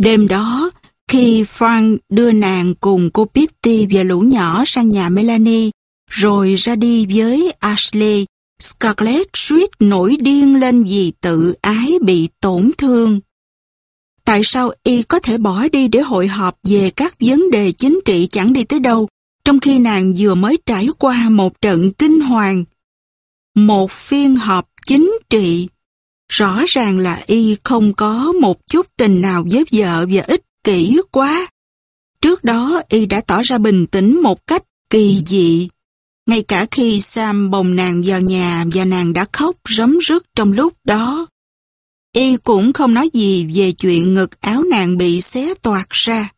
Đêm đó, khi Frank đưa nàng cùng cô Pitty và lũ nhỏ sang nhà Melanie, rồi ra đi với Ashley, Scarlett suýt nổi điên lên vì tự ái bị tổn thương. Tại sao y có thể bỏ đi để hội họp về các vấn đề chính trị chẳng đi tới đâu, trong khi nàng vừa mới trải qua một trận kinh hoàng? Một phiên họp chính trị. Rõ ràng là y không có một chút tình nào với vợ và ích kỷ quá. Trước đó, y đã tỏ ra bình tĩnh một cách kỳ dị. Ngay cả khi Sam bồng nàng vào nhà và nàng đã khóc rấm rứt trong lúc đó. Y cũng không nói gì về chuyện ngực áo nàng bị xé toạc ra.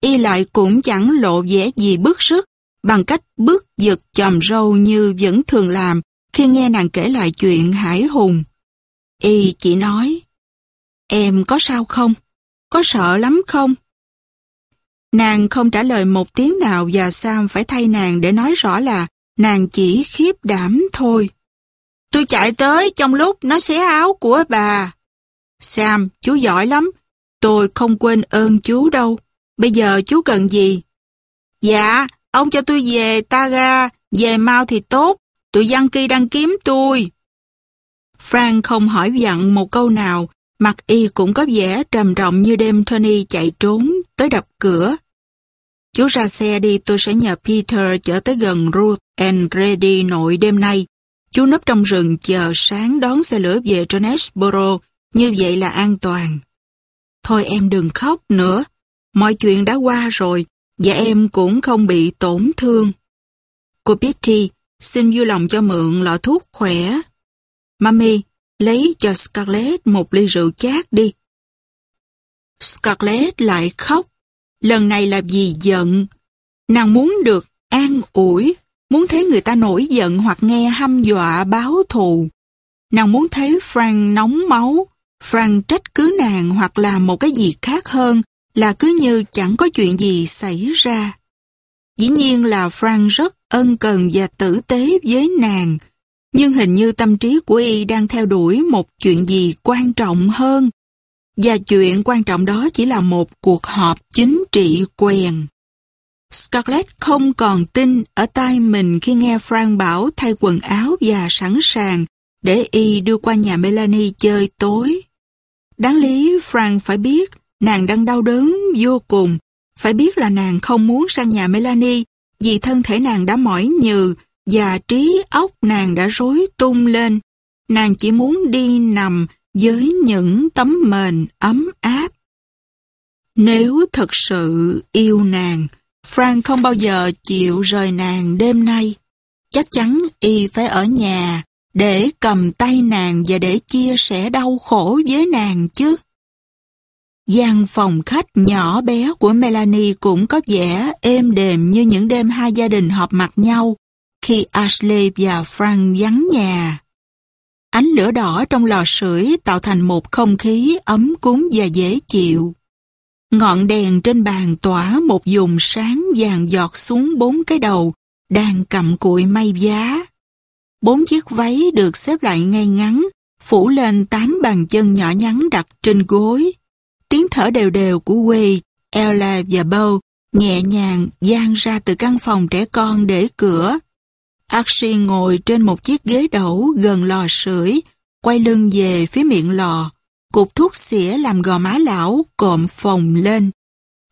Y lại cũng chẳng lộ vẻ gì bức sức bằng cách bước giật chòm râu như vẫn thường làm khi nghe nàng kể lại chuyện Hải Hùng. Y chỉ nói, em có sao không? Có sợ lắm không? Nàng không trả lời một tiếng nào và Sam phải thay nàng để nói rõ là nàng chỉ khiếp đảm thôi. Tôi chạy tới trong lúc nó xé áo của bà. Sam, chú giỏi lắm. Tôi không quên ơn chú đâu. Bây giờ chú cần gì? Dạ, ông cho tôi về Taga, về mau thì tốt. Tụi Giang Kỳ đang kiếm tôi. Frank không hỏi dặn một câu nào, mặt y cũng có vẻ trầm trọng như đêm Tony chạy trốn tới đập cửa. Chú ra xe đi tôi sẽ nhờ Peter chở tới gần Ruth and Grady nội đêm nay. Chú nấp trong rừng chờ sáng đón xe lửa về Jonesboro, như vậy là an toàn. Thôi em đừng khóc nữa, mọi chuyện đã qua rồi và em cũng không bị tổn thương. Cô Betty, xin vui lòng cho mượn lọ thuốc khỏe. Mami, lấy cho Scarlett một ly rượu chát đi. Scarlett lại khóc. Lần này là vì giận. Nàng muốn được an ủi, muốn thấy người ta nổi giận hoặc nghe hăm dọa báo thù. Nàng muốn thấy Frank nóng máu, Frank trách cứ nàng hoặc là một cái gì khác hơn là cứ như chẳng có chuyện gì xảy ra. Dĩ nhiên là Frank rất ân cần và tử tế với nàng, nhưng hình như tâm trí của y đang theo đuổi một chuyện gì quan trọng hơn. Và chuyện quan trọng đó chỉ là một cuộc họp chính trị quèn. Scarlett không còn tin ở tai mình khi nghe Frank bảo thay quần áo và sẵn sàng để y đưa qua nhà Melanie chơi tối. Đáng lý Frank phải biết nàng đang đau đớn vô cùng, phải biết là nàng không muốn sang nhà Melanie vì thân thể nàng đã mỏi nhừ và trí óc nàng đã rối tung lên. Nàng chỉ muốn đi nằm với những tấm mền ấm áp. Nếu thật sự yêu nàng, Frank không bao giờ chịu rời nàng đêm nay. Chắc chắn y phải ở nhà để cầm tay nàng và để chia sẻ đau khổ với nàng chứ. gian phòng khách nhỏ bé của Melanie cũng có vẻ êm đềm như những đêm hai gia đình họp mặt nhau khi Ashley và Frank vắng nhà. Ánh lửa đỏ trong lò sưởi tạo thành một không khí ấm cúng và dễ chịu. Ngọn đèn trên bàn tỏa một vùng sáng vàng giọt xuống bốn cái đầu đang cầm cụi may giá. Bốn chiếc váy được xếp lại ngay ngắn, phủ lên tám bàn chân nhỏ nhắn đặt trên gối. Tiếng thở đều đều của Wade, Ella và Bo nhẹ nhàng gian ra từ căn phòng trẻ con để cửa. Archie ngồi trên một chiếc ghế đẩu gần lò sưởi, quay lưng về phía miệng lò. Cục thuốc xỉa làm gò má lão cộm phồng lên.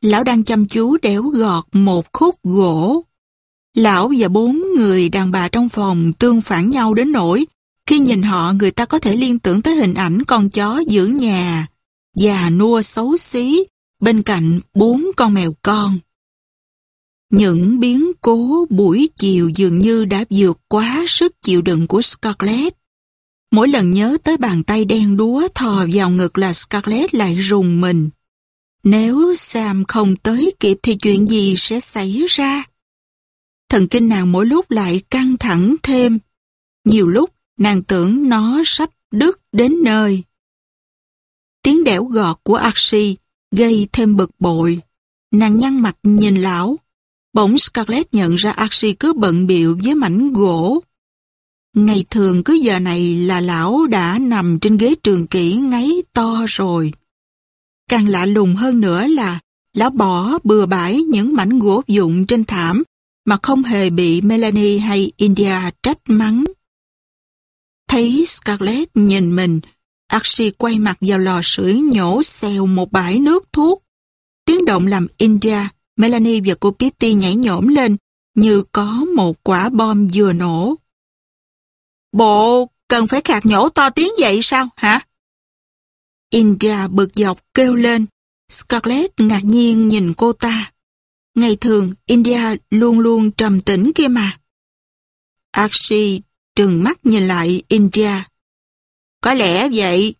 Lão đang chăm chú đéo gọt một khúc gỗ. Lão và bốn người đàn bà trong phòng tương phản nhau đến nỗi khi nhìn họ người ta có thể liên tưởng tới hình ảnh con chó giữ nhà, già nua xấu xí bên cạnh bốn con mèo con. Những biến cố buổi chiều dường như đã vượt quá sức chịu đựng của Scarlett. Mỗi lần nhớ tới bàn tay đen đúa thò vào ngực là Scarlett lại rùng mình. Nếu Sam không tới kịp thì chuyện gì sẽ xảy ra? Thần kinh nàng mỗi lúc lại căng thẳng thêm. Nhiều lúc, nàng tưởng nó sắp đứt đến nơi. Tiếng đẻo gọt của Archie gây thêm bực bội. Nàng nhăn mặt nhìn lão. Bỗng Scarlett nhận ra Archie cứ bận biệu với mảnh gỗ. Ngày thường cứ giờ này là lão đã nằm trên ghế trường kỷ ngáy to rồi. Càng lạ lùng hơn nữa là lão bỏ bừa bãi những mảnh gỗ dụng trên thảm mà không hề bị Melanie hay India trách mắng. Thấy Scarlett nhìn mình, Archie quay mặt vào lò sưởi nhổ xèo một bãi nước thuốc. Tiếng động làm India, Melanie và cô Pitty nhảy nhổm lên như có một quả bom vừa nổ. Bộ cần phải khạc nhổ to tiếng vậy sao hả? India bực dọc kêu lên. Scarlett ngạc nhiên nhìn cô ta. Ngày thường, India luôn luôn trầm tĩnh kia mà. Archie trừng mắt nhìn lại India. Có lẽ vậy.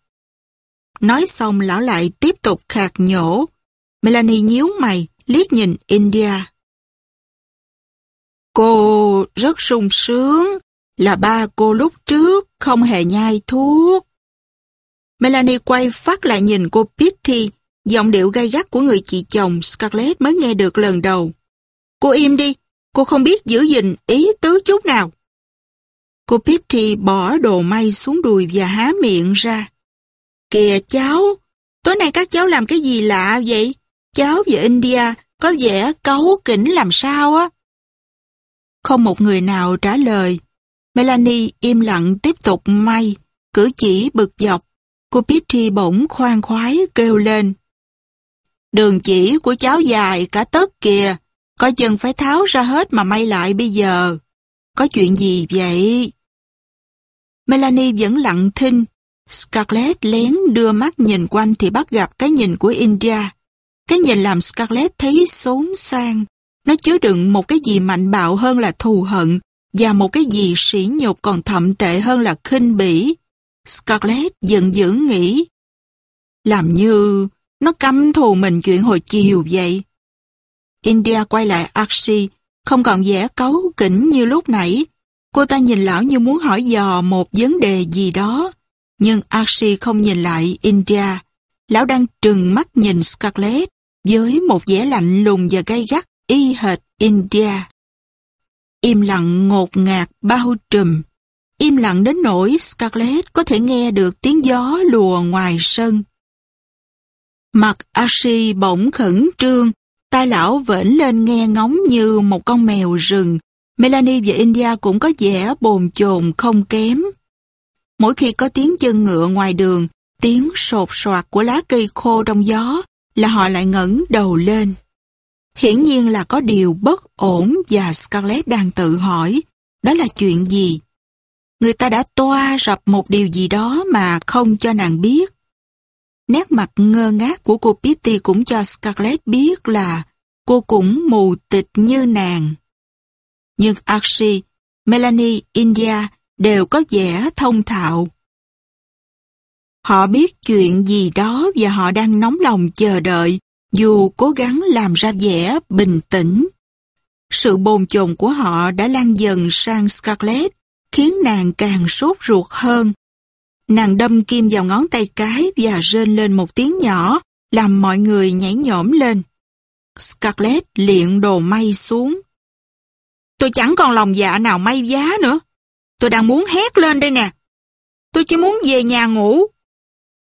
Nói xong lão lại tiếp tục khạc nhổ. Melanie nhíu mày, liếc nhìn India. Cô rất sung sướng, là ba cô lúc trước không hề nhai thuốc. Melanie quay phát lại nhìn cô Pitty, giọng điệu gay gắt của người chị chồng Scarlett mới nghe được lần đầu. Cô im đi, cô không biết giữ gìn ý tứ chút nào. Cô Pitty bỏ đồ may xuống đùi và há miệng ra. Kìa cháu, tối nay các cháu làm cái gì lạ vậy? Cháu về India có vẻ cấu kỉnh làm sao á? Không một người nào trả lời. Melanie im lặng tiếp tục may, cử chỉ bực dọc. Cô Pitty bỗng khoan khoái kêu lên. Đường chỉ của cháu dài cả tấc kìa, có chừng phải tháo ra hết mà may lại bây giờ. Có chuyện gì vậy? Melanie vẫn lặng thinh. Scarlett lén đưa mắt nhìn quanh thì bắt gặp cái nhìn của India. Cái nhìn làm Scarlett thấy xốn sang. Nó chứa đựng một cái gì mạnh bạo hơn là thù hận và một cái gì sỉ nhục còn thậm tệ hơn là khinh bỉ. Scarlett giận dữ nghĩ. Làm như nó căm thù mình chuyện hồi chiều vậy. India quay lại Archie, không còn vẻ cấu kỉnh như lúc nãy. Cô ta nhìn lão như muốn hỏi dò một vấn đề gì đó. Nhưng Archie không nhìn lại India. Lão đang trừng mắt nhìn Scarlett với một vẻ lạnh lùng và gay gắt y hệt India. Im lặng ngột ngạt bao trùm. Im lặng đến nỗi Scarlett có thể nghe được tiếng gió lùa ngoài sân. Mặt Ashi bỗng khẩn trương, tai lão vẫn lên nghe ngóng như một con mèo rừng. Melanie và India cũng có vẻ bồn chồn không kém. Mỗi khi có tiếng chân ngựa ngoài đường, tiếng sột soạt của lá cây khô trong gió là họ lại ngẩng đầu lên. Hiển nhiên là có điều bất ổn và Scarlett đang tự hỏi, đó là chuyện gì? Người ta đã toa rập một điều gì đó mà không cho nàng biết. Nét mặt ngơ ngác của cô Pitty cũng cho Scarlett biết là cô cũng mù tịch như nàng. Nhưng Archie, Melanie, India đều có vẻ thông thạo. Họ biết chuyện gì đó và họ đang nóng lòng chờ đợi dù cố gắng làm ra vẻ bình tĩnh. Sự bồn chồn của họ đã lan dần sang Scarlett, khiến nàng càng sốt ruột hơn. Nàng đâm kim vào ngón tay cái và rên lên một tiếng nhỏ, làm mọi người nhảy nhổm lên. Scarlett liện đồ may xuống. Tôi chẳng còn lòng dạ nào may giá nữa. Tôi đang muốn hét lên đây nè. Tôi chỉ muốn về nhà ngủ.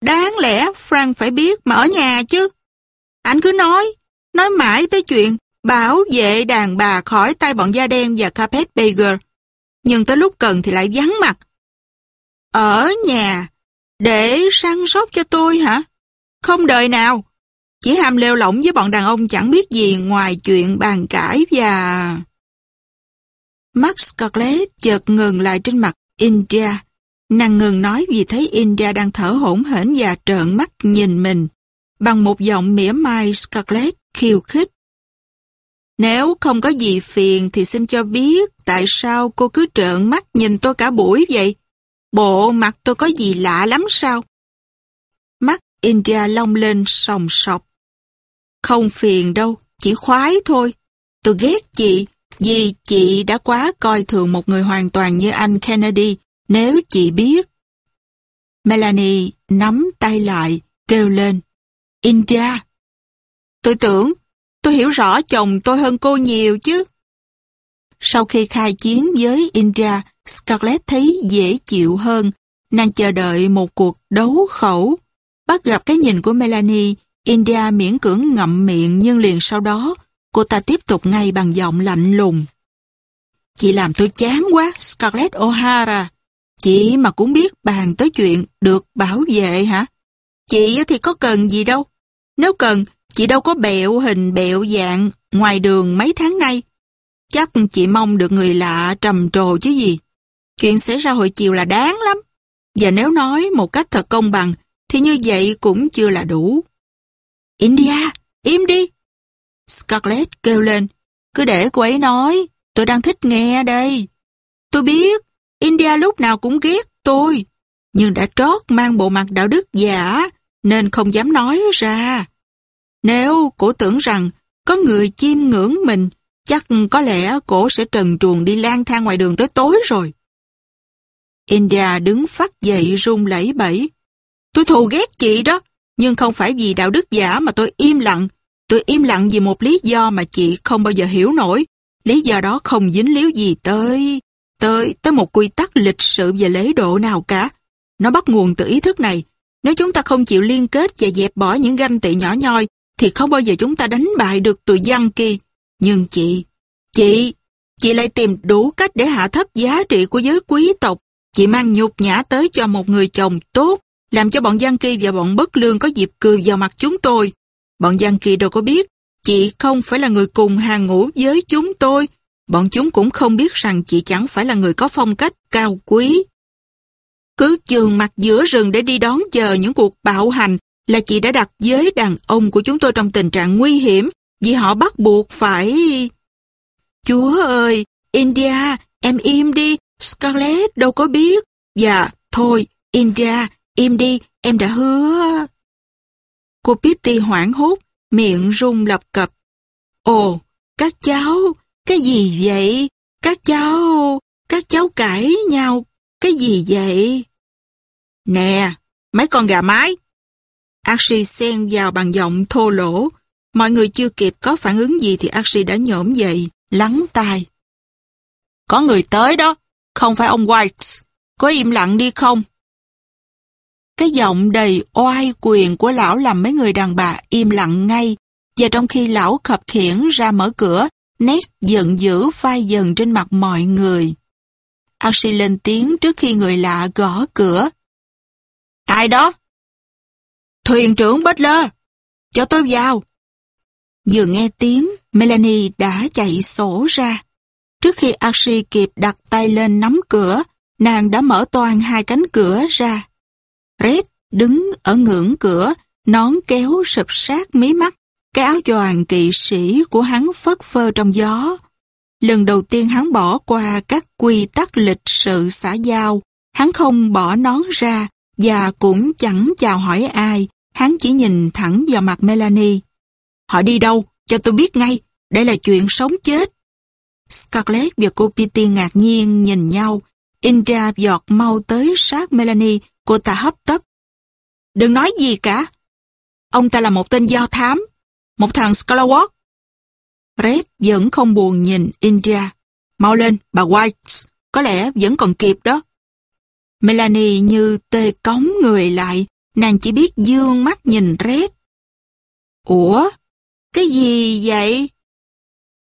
Đáng lẽ Frank phải biết mà ở nhà chứ. Anh cứ nói, nói mãi tới chuyện bảo vệ đàn bà khỏi tay bọn da đen và carpet Carpetbagger. Nhưng tới lúc cần thì lại vắng mặt. Ở nhà, để săn sóc cho tôi hả? Không đời nào. Chỉ ham leo lỏng với bọn đàn ông chẳng biết gì ngoài chuyện bàn cãi và... Max Scarlett chợt ngừng lại trên mặt India. Nàng ngừng nói vì thấy India đang thở hổn hển và trợn mắt nhìn mình. Bằng một giọng mỉa mai Scarlett khiêu khích. Nếu không có gì phiền thì xin cho biết tại sao cô cứ trợn mắt nhìn tôi cả buổi vậy? Bộ mặt tôi có gì lạ lắm sao? Mắt India long lên sòng sọc. Không phiền đâu, chỉ khoái thôi. Tôi ghét chị, vì chị đã quá coi thường một người hoàn toàn như anh Kennedy nếu chị biết. Melanie nắm tay lại, kêu lên. India. Tôi tưởng, tôi hiểu rõ chồng tôi hơn cô nhiều chứ. Sau khi khai chiến với India, Scarlett thấy dễ chịu hơn. Nàng chờ đợi một cuộc đấu khẩu. Bắt gặp cái nhìn của Melanie India miễn cưỡng ngậm miệng nhưng liền sau đó, cô ta tiếp tục ngay bằng giọng lạnh lùng. Chị làm tôi chán quá, Scarlett O'Hara. Chị mà cũng biết bàn tới chuyện được bảo vệ hả? Chị thì có cần gì đâu. Nếu cần, chị đâu có bẹo hình bẹo dạng ngoài đường mấy tháng nay. Chắc chị mong được người lạ trầm trồ chứ gì. Chuyện xảy ra hồi chiều là đáng lắm. Và nếu nói một cách thật công bằng, thì như vậy cũng chưa là đủ. India, im đi. Scarlett kêu lên, cứ để cô ấy nói, tôi đang thích nghe đây. Tôi biết, India lúc nào cũng ghét tôi, nhưng đã trót mang bộ mặt đạo đức giả, nên không dám nói ra. Nếu cổ tưởng rằng có người chiêm ngưỡng mình, chắc có lẽ cổ sẽ trần truồng đi lang thang ngoài đường tới tối rồi. India đứng phát dậy run lẩy bẩy. Tôi thù ghét chị đó, nhưng không phải vì đạo đức giả mà tôi im lặng. Tôi im lặng vì một lý do mà chị không bao giờ hiểu nổi. Lý do đó không dính líu gì tới, tới, tới một quy tắc lịch sự và lễ độ nào cả. Nó bắt nguồn từ ý thức này. Nếu chúng ta không chịu liên kết và dẹp bỏ những ganh tị nhỏ nhoi, thì không bao giờ chúng ta đánh bại được tụi dân kỳ. Nhưng chị, chị, chị lại tìm đủ cách để hạ thấp giá trị của giới quý tộc. Chị mang nhục nhã tới cho một người chồng tốt, làm cho bọn dân kỳ và bọn bất lương có dịp cười vào mặt chúng tôi. Bọn dân kỳ đâu có biết, chị không phải là người cùng hàng ngũ với chúng tôi. Bọn chúng cũng không biết rằng chị chẳng phải là người có phong cách cao quý. Cứ trường mặt giữa rừng để đi đón chờ những cuộc bạo hành là chị đã đặt giới đàn ông của chúng tôi trong tình trạng nguy hiểm vì họ bắt buộc phải... Chúa ơi, India, em im đi, Scarlett đâu có biết. Dạ, thôi, India, im đi, em đã hứa. Cô Pitty hoảng hốt, miệng run lập cập. Ồ, các cháu, cái gì vậy? Các cháu, các cháu cãi nhau, cái gì vậy? Nè, mấy con gà mái. Archie xen vào bằng giọng thô lỗ. Mọi người chưa kịp có phản ứng gì thì Archie đã nhổm dậy, lắng tai. Có người tới đó, không phải ông White. Có im lặng đi không? Cái giọng đầy oai quyền của lão làm mấy người đàn bà im lặng ngay. Và trong khi lão khập khiển ra mở cửa, nét giận dữ phai dần trên mặt mọi người. Archie lên tiếng trước khi người lạ gõ cửa. Ai đó? Thuyền trưởng Butler, cho tôi vào. Vừa nghe tiếng, Melanie đã chạy sổ ra. Trước khi Archie kịp đặt tay lên nắm cửa, nàng đã mở toàn hai cánh cửa ra. Red đứng ở ngưỡng cửa, nón kéo sụp sát mí mắt, cái áo choàng kỵ sĩ của hắn phất phơ trong gió. Lần đầu tiên hắn bỏ qua các quy tắc lịch sự xã giao, hắn không bỏ nón ra và cũng chẳng chào hỏi ai, hắn chỉ nhìn thẳng vào mặt Melanie. Họ đi đâu? Cho tôi biết ngay, đây là chuyện sống chết. Scarlett và cô Petey ngạc nhiên nhìn nhau. Indra giọt mau tới sát Melanie, cô ta hấp tấp. Đừng nói gì cả. Ông ta là một tên do thám, một thằng Scalawatt. Red vẫn không buồn nhìn India, Mau lên, bà White, có lẽ vẫn còn kịp đó. Melanie như tê cống người lại, nàng chỉ biết dương mắt nhìn Red. Ủa? Cái gì vậy?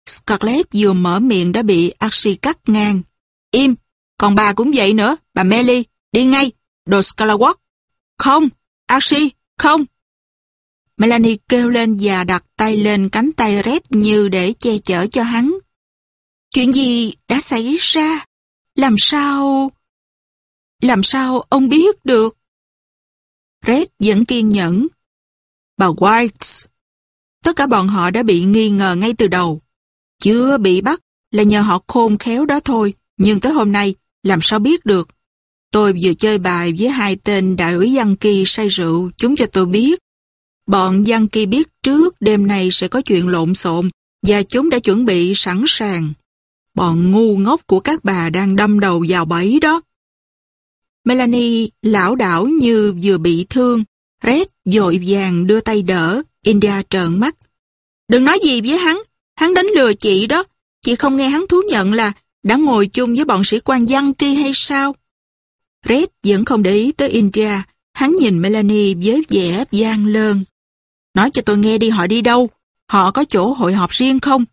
Scarlett vừa mở miệng đã bị Archie cắt ngang. Im, còn bà cũng vậy nữa, bà Melly, đi ngay, đồ Scalawatt. Không, Archie, không. Melanie kêu lên và đặt tay lên cánh tay Red như để che chở cho hắn. Chuyện gì đã xảy ra? Làm sao... Làm sao ông biết được? Red vẫn kiên nhẫn. Bà White, tất cả bọn họ đã bị nghi ngờ ngay từ đầu. Chưa bị bắt là nhờ họ khôn khéo đó thôi, nhưng tới hôm nay làm sao biết được. Tôi vừa chơi bài với hai tên đại úy Giang Kỳ say rượu, chúng cho tôi biết. Bọn Giang Kỳ biết trước đêm nay sẽ có chuyện lộn xộn và chúng đã chuẩn bị sẵn sàng. Bọn ngu ngốc của các bà đang đâm đầu vào bẫy đó. Melanie lão đảo như vừa bị thương. Red dội vàng đưa tay đỡ. India trợn mắt. Đừng nói gì với hắn. Hắn đánh lừa chị đó. Chị không nghe hắn thú nhận là đã ngồi chung với bọn sĩ quan dân kia hay sao? Red vẫn không để ý tới India. Hắn nhìn Melanie với vẻ gian lơn. Nói cho tôi nghe đi họ đi đâu? Họ có chỗ hội họp riêng không?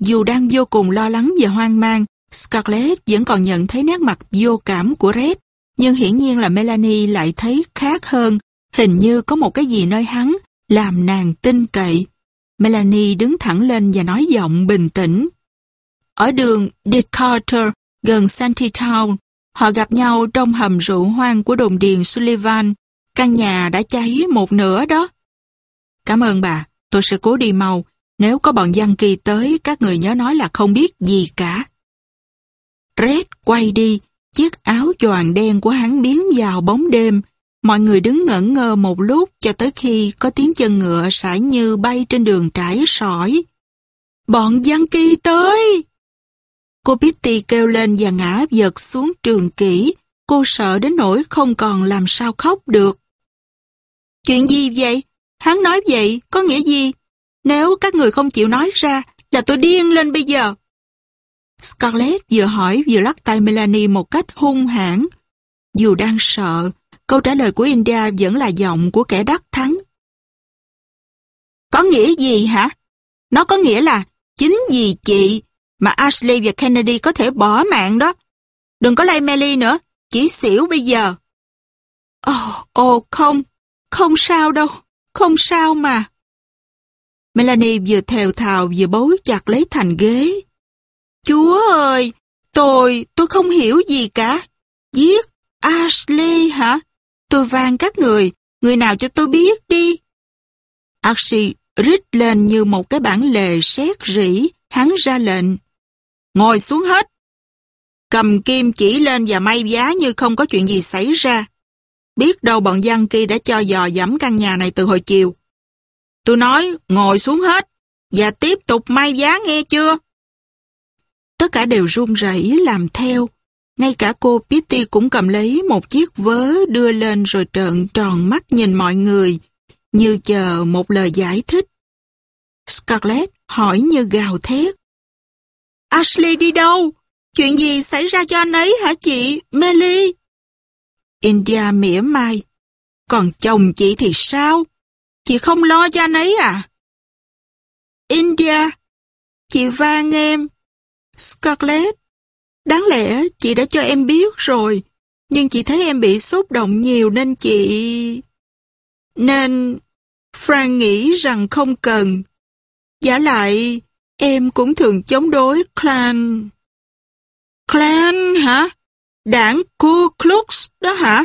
Dù đang vô cùng lo lắng và hoang mang, Scarlett vẫn còn nhận thấy nét mặt vô cảm của Red, nhưng hiển nhiên là Melanie lại thấy khác hơn, hình như có một cái gì nơi hắn làm nàng tin cậy. Melanie đứng thẳng lên và nói giọng bình tĩnh. Ở đường Decatur, gần Town, họ gặp nhau trong hầm rượu hoang của đồn điền Sullivan. Căn nhà đã cháy một nửa đó. Cảm ơn bà, tôi sẽ cố đi mau. Nếu có bọn dân kỳ tới, các người nhớ nói là không biết gì cả. Red quay đi, chiếc áo choàng đen của hắn biến vào bóng đêm. Mọi người đứng ngẩn ngơ một lúc cho tới khi có tiếng chân ngựa sải như bay trên đường trải sỏi. Bọn dân kỳ tới! Cô Pitty kêu lên và ngã giật xuống trường kỹ. Cô sợ đến nỗi không còn làm sao khóc được. Chuyện gì vậy? Hắn nói vậy, có nghĩa gì? Nếu các người không chịu nói ra, là tôi điên lên bây giờ. Scarlett vừa hỏi vừa lắc tay Melanie một cách hung hãn. Dù đang sợ, câu trả lời của India vẫn là giọng của kẻ đắc thắng. Có nghĩa gì hả? Nó có nghĩa là chính vì chị mà Ashley và Kennedy có thể bỏ mạng đó. Đừng có lay Melly nữa, chỉ xỉu bây giờ. Ồ, oh, oh, không, không sao đâu, không sao mà. Melanie vừa thều thào vừa bấu chặt lấy thành ghế. Chúa ơi, tôi, tôi không hiểu gì cả. Giết Ashley hả? Tôi van các người, người nào cho tôi biết đi. Ashley rít lên như một cái bản lề sét rỉ, hắn ra lệnh. Ngồi xuống hết. Cầm kim chỉ lên và may giá như không có chuyện gì xảy ra. Biết đâu bọn dân kia đã cho dò dẫm căn nhà này từ hồi chiều. Tôi nói ngồi xuống hết và tiếp tục may giá nghe chưa? Tất cả đều run rẩy làm theo. Ngay cả cô Pitty cũng cầm lấy một chiếc vớ đưa lên rồi trợn tròn mắt nhìn mọi người, như chờ một lời giải thích. Scarlett hỏi như gào thét. Ashley đi đâu? Chuyện gì xảy ra cho anh ấy hả chị, Melly? India mỉa mai. Còn chồng chị thì sao? Chị không lo cho anh ấy à? India, chị van em. Scarlett, đáng lẽ chị đã cho em biết rồi, nhưng chị thấy em bị xúc động nhiều nên chị... Nên Frank nghĩ rằng không cần. Giả lại, em cũng thường chống đối clan. Clan hả? Đảng Ku Klux đó hả?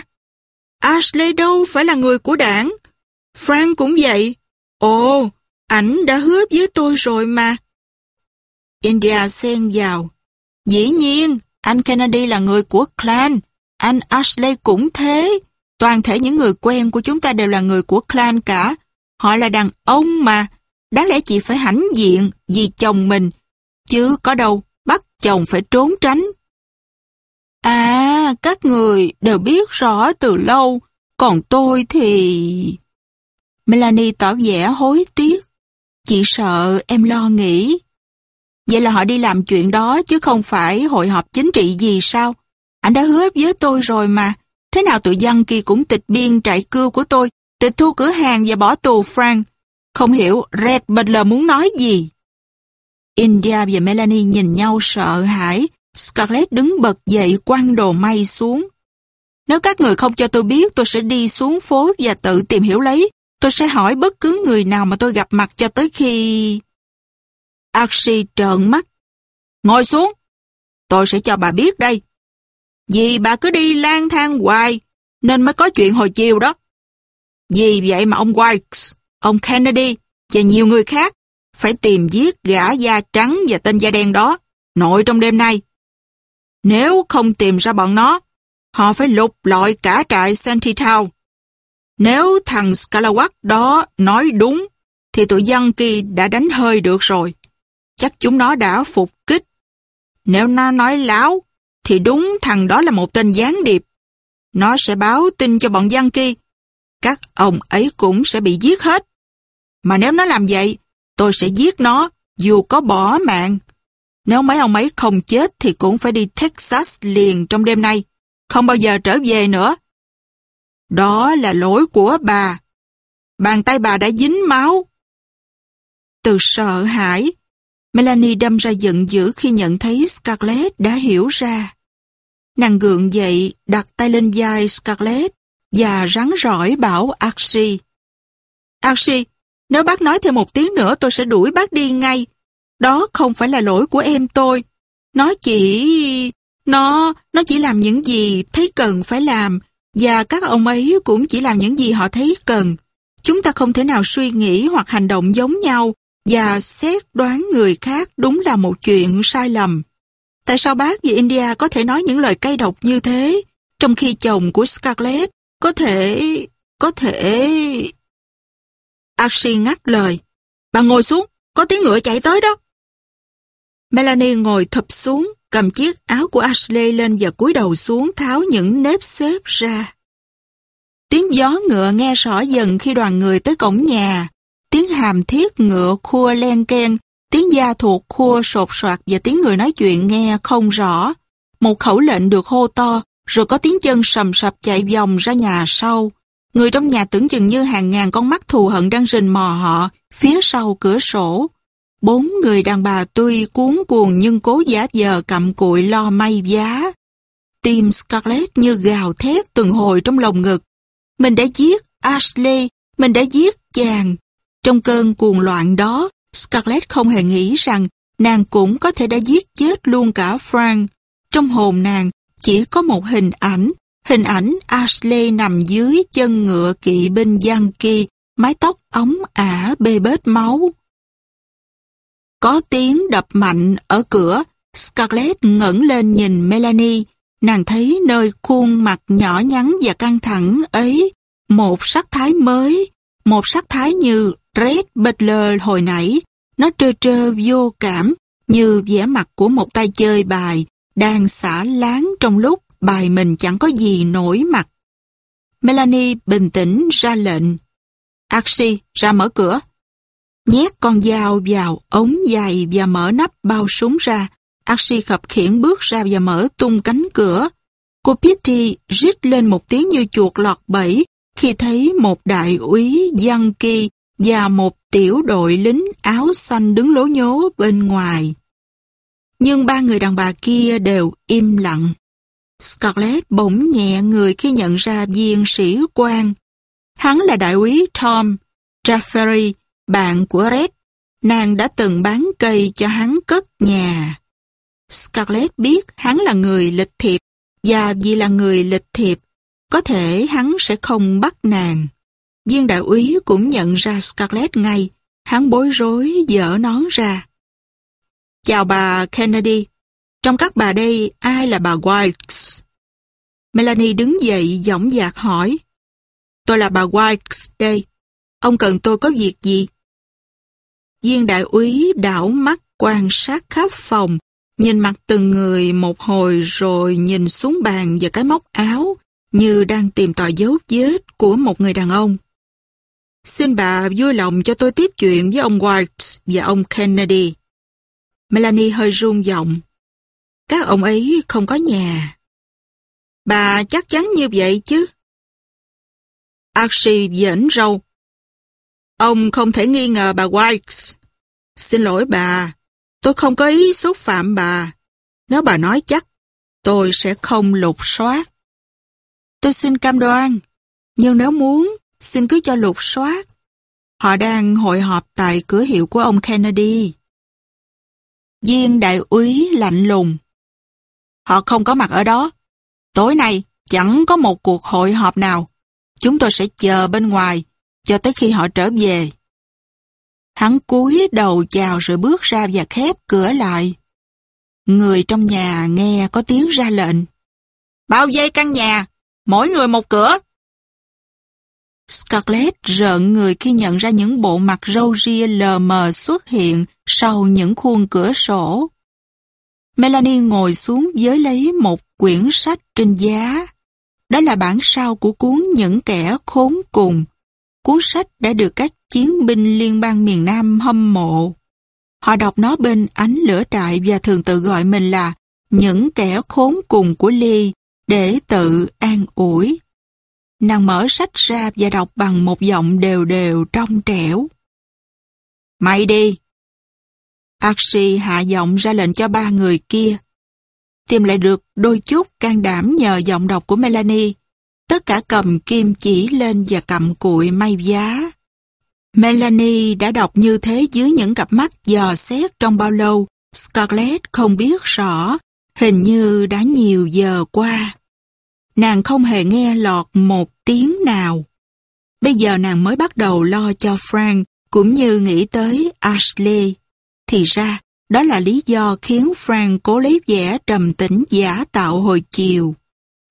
Ashley đâu phải là người của đảng. Frank cũng vậy. Ồ, ảnh đã hứa với tôi rồi mà. India xen vào. Dĩ nhiên, anh Kennedy là người của clan. Anh Ashley cũng thế. Toàn thể những người quen của chúng ta đều là người của clan cả. Họ là đàn ông mà. Đáng lẽ chị phải hãnh diện vì chồng mình. Chứ có đâu bắt chồng phải trốn tránh. À, các người đều biết rõ từ lâu. Còn tôi thì... Melanie tỏ vẻ hối tiếc. Chị sợ em lo nghĩ. Vậy là họ đi làm chuyện đó chứ không phải hội họp chính trị gì sao? Anh đã hứa với tôi rồi mà. Thế nào tụi dân kia cũng tịch biên trại cưa của tôi, tịch thu cửa hàng và bỏ tù Frank. Không hiểu Red Butler muốn nói gì. India và Melanie nhìn nhau sợ hãi. Scarlett đứng bật dậy quăng đồ may xuống. Nếu các người không cho tôi biết, tôi sẽ đi xuống phố và tự tìm hiểu lấy. Tôi sẽ hỏi bất cứ người nào mà tôi gặp mặt cho tới khi... Archie trợn mắt. Ngồi xuống. Tôi sẽ cho bà biết đây. Vì bà cứ đi lang thang hoài, nên mới có chuyện hồi chiều đó. Vì vậy mà ông Wilkes, ông Kennedy và nhiều người khác phải tìm giết gã da trắng và tên da đen đó nội trong đêm nay. Nếu không tìm ra bọn nó, họ phải lục lọi cả trại Santee Town. Nếu thằng Scalawag đó nói đúng, thì tụi dân kỳ đã đánh hơi được rồi chắc chúng nó đã phục kích. Nếu nó nói láo, thì đúng thằng đó là một tên gián điệp. Nó sẽ báo tin cho bọn dân kia. Các ông ấy cũng sẽ bị giết hết. Mà nếu nó làm vậy, tôi sẽ giết nó, dù có bỏ mạng. Nếu mấy ông ấy không chết thì cũng phải đi Texas liền trong đêm nay. Không bao giờ trở về nữa. Đó là lỗi của bà. Bàn tay bà đã dính máu. Từ sợ hãi, Melanie đâm ra giận dữ khi nhận thấy Scarlett đã hiểu ra. Nàng gượng dậy, đặt tay lên vai Scarlett và rắn rỏi bảo Archie. Archie, nếu bác nói thêm một tiếng nữa tôi sẽ đuổi bác đi ngay. Đó không phải là lỗi của em tôi. Nó chỉ... Nó... Nó chỉ làm những gì thấy cần phải làm và các ông ấy cũng chỉ làm những gì họ thấy cần. Chúng ta không thể nào suy nghĩ hoặc hành động giống nhau và xét đoán người khác đúng là một chuyện sai lầm. Tại sao bác về India có thể nói những lời cay độc như thế, trong khi chồng của Scarlett có thể... có thể... Archie ngắt lời. Bà ngồi xuống, có tiếng ngựa chạy tới đó. Melanie ngồi thập xuống, cầm chiếc áo của Ashley lên và cúi đầu xuống tháo những nếp xếp ra. Tiếng gió ngựa nghe rõ dần khi đoàn người tới cổng nhà. Tiếng hàm thiết ngựa khua len ken, tiếng da thuộc khua sột soạt và tiếng người nói chuyện nghe không rõ. Một khẩu lệnh được hô to, rồi có tiếng chân sầm sập chạy vòng ra nhà sau. Người trong nhà tưởng chừng như hàng ngàn con mắt thù hận đang rình mò họ phía sau cửa sổ. Bốn người đàn bà tuy cuốn cuồng nhưng cố giả giờ cặm cụi lo may giá. Tim Scarlett như gào thét từng hồi trong lòng ngực. Mình đã giết Ashley, mình đã giết chàng. Trong cơn cuồng loạn đó, Scarlett không hề nghĩ rằng nàng cũng có thể đã giết chết luôn cả Frank. Trong hồn nàng chỉ có một hình ảnh, hình ảnh Ashley nằm dưới chân ngựa kỵ binh Yankee, mái tóc ống ả bê bết máu. Có tiếng đập mạnh ở cửa, Scarlett ngẩng lên nhìn Melanie, nàng thấy nơi khuôn mặt nhỏ nhắn và căng thẳng ấy một sắc thái mới, một sắc thái như Red Butler hồi nãy, nó trơ trơ vô cảm như vẻ mặt của một tay chơi bài đang xả láng trong lúc bài mình chẳng có gì nổi mặt. Melanie bình tĩnh ra lệnh. Axie ra mở cửa. Nhét con dao vào ống dài và mở nắp bao súng ra. Archie khập khiển bước ra và mở tung cánh cửa. Cô Pitty rít lên một tiếng như chuột lọt bẫy khi thấy một đại úy Yankee và một tiểu đội lính áo xanh đứng lố nhố bên ngoài. Nhưng ba người đàn bà kia đều im lặng. Scarlett bỗng nhẹ người khi nhận ra viên sĩ quan. Hắn là đại úy Tom Jaffery, bạn của Red. Nàng đã từng bán cây cho hắn cất nhà. Scarlett biết hắn là người lịch thiệp và vì là người lịch thiệp, có thể hắn sẽ không bắt nàng. Viên đại úy cũng nhận ra Scarlett ngay, hắn bối rối dở nón ra. Chào bà Kennedy, trong các bà đây ai là bà Wilkes? Melanie đứng dậy giọng dạc hỏi. Tôi là bà Wilkes đây, ông cần tôi có việc gì? Viên đại úy đảo mắt quan sát khắp phòng, nhìn mặt từng người một hồi rồi nhìn xuống bàn và cái móc áo như đang tìm tòi dấu vết của một người đàn ông. Xin bà vui lòng cho tôi tiếp chuyện với ông White và ông Kennedy. Melanie hơi run giọng. Các ông ấy không có nhà. Bà chắc chắn như vậy chứ? Archie dẫn râu. Ông không thể nghi ngờ bà White. Xin lỗi bà, tôi không có ý xúc phạm bà. Nếu bà nói chắc, tôi sẽ không lục soát. Tôi xin cam đoan, nhưng nếu muốn, xin cứ cho lục soát. Họ đang hội họp tại cửa hiệu của ông Kennedy. Viên đại úy lạnh lùng. Họ không có mặt ở đó. Tối nay chẳng có một cuộc hội họp nào. Chúng tôi sẽ chờ bên ngoài cho tới khi họ trở về. Hắn cúi đầu chào rồi bước ra và khép cửa lại. Người trong nhà nghe có tiếng ra lệnh. Bao dây căn nhà, mỗi người một cửa. Scarlett rợn người khi nhận ra những bộ mặt râu ria lờ mờ xuất hiện sau những khuôn cửa sổ. Melanie ngồi xuống với lấy một quyển sách trên giá. Đó là bản sao của cuốn Những kẻ khốn cùng. Cuốn sách đã được các chiến binh liên bang miền Nam hâm mộ. Họ đọc nó bên ánh lửa trại và thường tự gọi mình là những kẻ khốn cùng của Ly để tự an ủi. nàng mở sách ra và đọc bằng một giọng đều đều trong trẻo. Mày đi! Archie hạ giọng ra lệnh cho ba người kia. Tìm lại được đôi chút can đảm nhờ giọng đọc của Melanie. Tất cả cầm kim chỉ lên và cầm cụi may giá. Melanie đã đọc như thế dưới những cặp mắt dò xét trong bao lâu. Scarlett không biết rõ, hình như đã nhiều giờ qua. Nàng không hề nghe lọt một tiếng nào. Bây giờ nàng mới bắt đầu lo cho Frank cũng như nghĩ tới Ashley. Thì ra, đó là lý do khiến Frank cố lấy vẻ trầm tĩnh giả tạo hồi chiều.